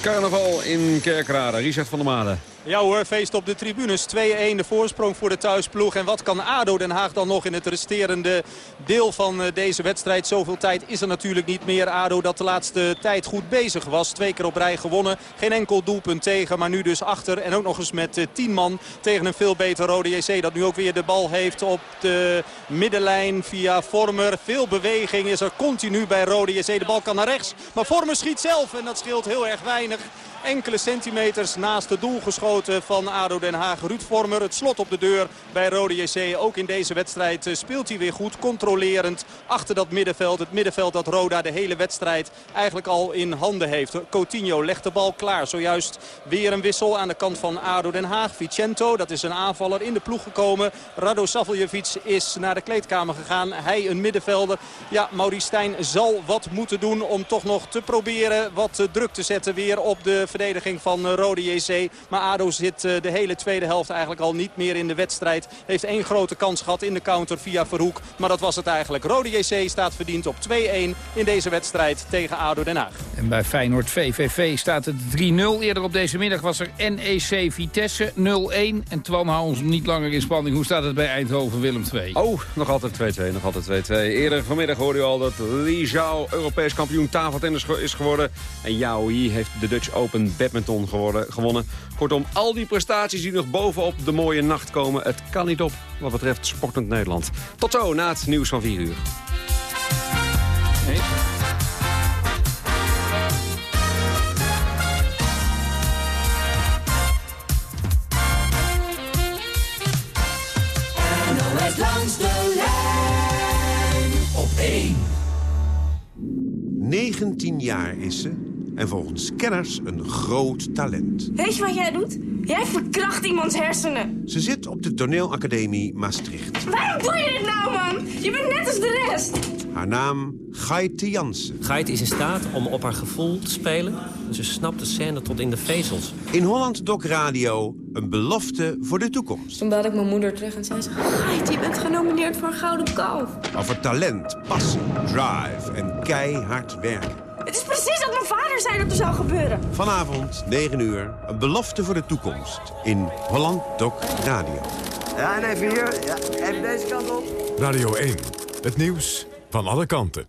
Carnaval in Kerkrade. Richard van der Made. Ja hoor, feest op de tribunes. 2-1 de voorsprong voor de thuisploeg. En wat kan ADO Den Haag dan nog in het resterende deel van eh, deze wedstrijd? Zoveel tijd is er natuurlijk niet meer. ADO dat de laatste tijd goed bezig was. Twee keer op rij gewonnen. Geen enkel doelpunt tegen, maar nu dus achter. En ook nog eens met 10 eh, man tegen een veel beter Rode JC. Dat nu ook weer de bal heeft op de middenlijn via Vormer. Veel beweging is er continu bij Rode JC. De bal kan naar rechts, maar Vormer schiet zelf. En dat scheelt heel erg weinig enkele centimeters naast het doel geschoten van ADO Den Haag. Ruud Vormer, het slot op de deur bij Rode JC. Ook in deze wedstrijd eh, speelt hij weer goed, controlerend achter dat middenveld. Het middenveld dat Roda de hele wedstrijd eigenlijk al in handen heeft. Coutinho legt de bal klaar. Zojuist weer een wissel aan de kant van ADO Den Haag. Vicento, dat is een aanvaller in de ploeg gekomen. Rado Savljevic is naar de kleedkamer gegaan. Hij een middenvelder. Ja, Maurice Stijn zal wat moeten doen om toch nog te proberen wat eh, druk te zetten weer op de verdediging van eh, Rode JC. Maar ADO zit eh, de hele tweede helft eigenlijk al niet meer in de wedstrijd. Heeft één grote kans gehad in de counter via Verhoek. Maar dat was het eigenlijk. Rode JC staat verdiend op 2-1 in deze wedstrijd tegen ADO Den Haag. En bij Feyenoord VVV staat het 3-0. Eerder op deze middag was er NEC Vitesse 0-1. En Twan, hou ons niet langer in spanning. Hoe staat het bij Eindhoven Willem 2? Oh, nog altijd 2-2. Nog altijd 2-2. Eerder vanmiddag hoorde u al dat Li Zhao Europees kampioen tafeltennis is geworden. En Yao Yi heeft de Dutch Open badminton geworden, gewonnen. Kortom, al die prestaties die nog bovenop de mooie nacht komen... het kan niet op wat betreft sportend Nederland. Tot zo, na het nieuws van 4 uur. Nee. langs de lijn op 1. 19 jaar is ze en volgens kenners een groot talent. Weet je wat jij doet? Jij verkracht iemands hersenen. Ze zit op de toneelacademie Maastricht. Waarom doe je dit nou, man? Je bent net als de rest. Haar naam Gaite Jansen. Gaite is in staat om op haar gevoel te spelen. Ze snapt de scène tot in de vezels. In Holland Doc Radio een belofte voor de toekomst. Toen belde ik mijn moeder terug en zei ze... Gaite, je bent genomineerd voor een gouden kalf. Over talent, passie, drive en keihard werken. Het is precies wat mijn vader zei dat er zou gebeuren. Vanavond, 9 uur, een belofte voor de toekomst. In Holland Doc Radio. Ja, en even hier. Ja, even deze kant op. Radio 1, het nieuws van alle kanten.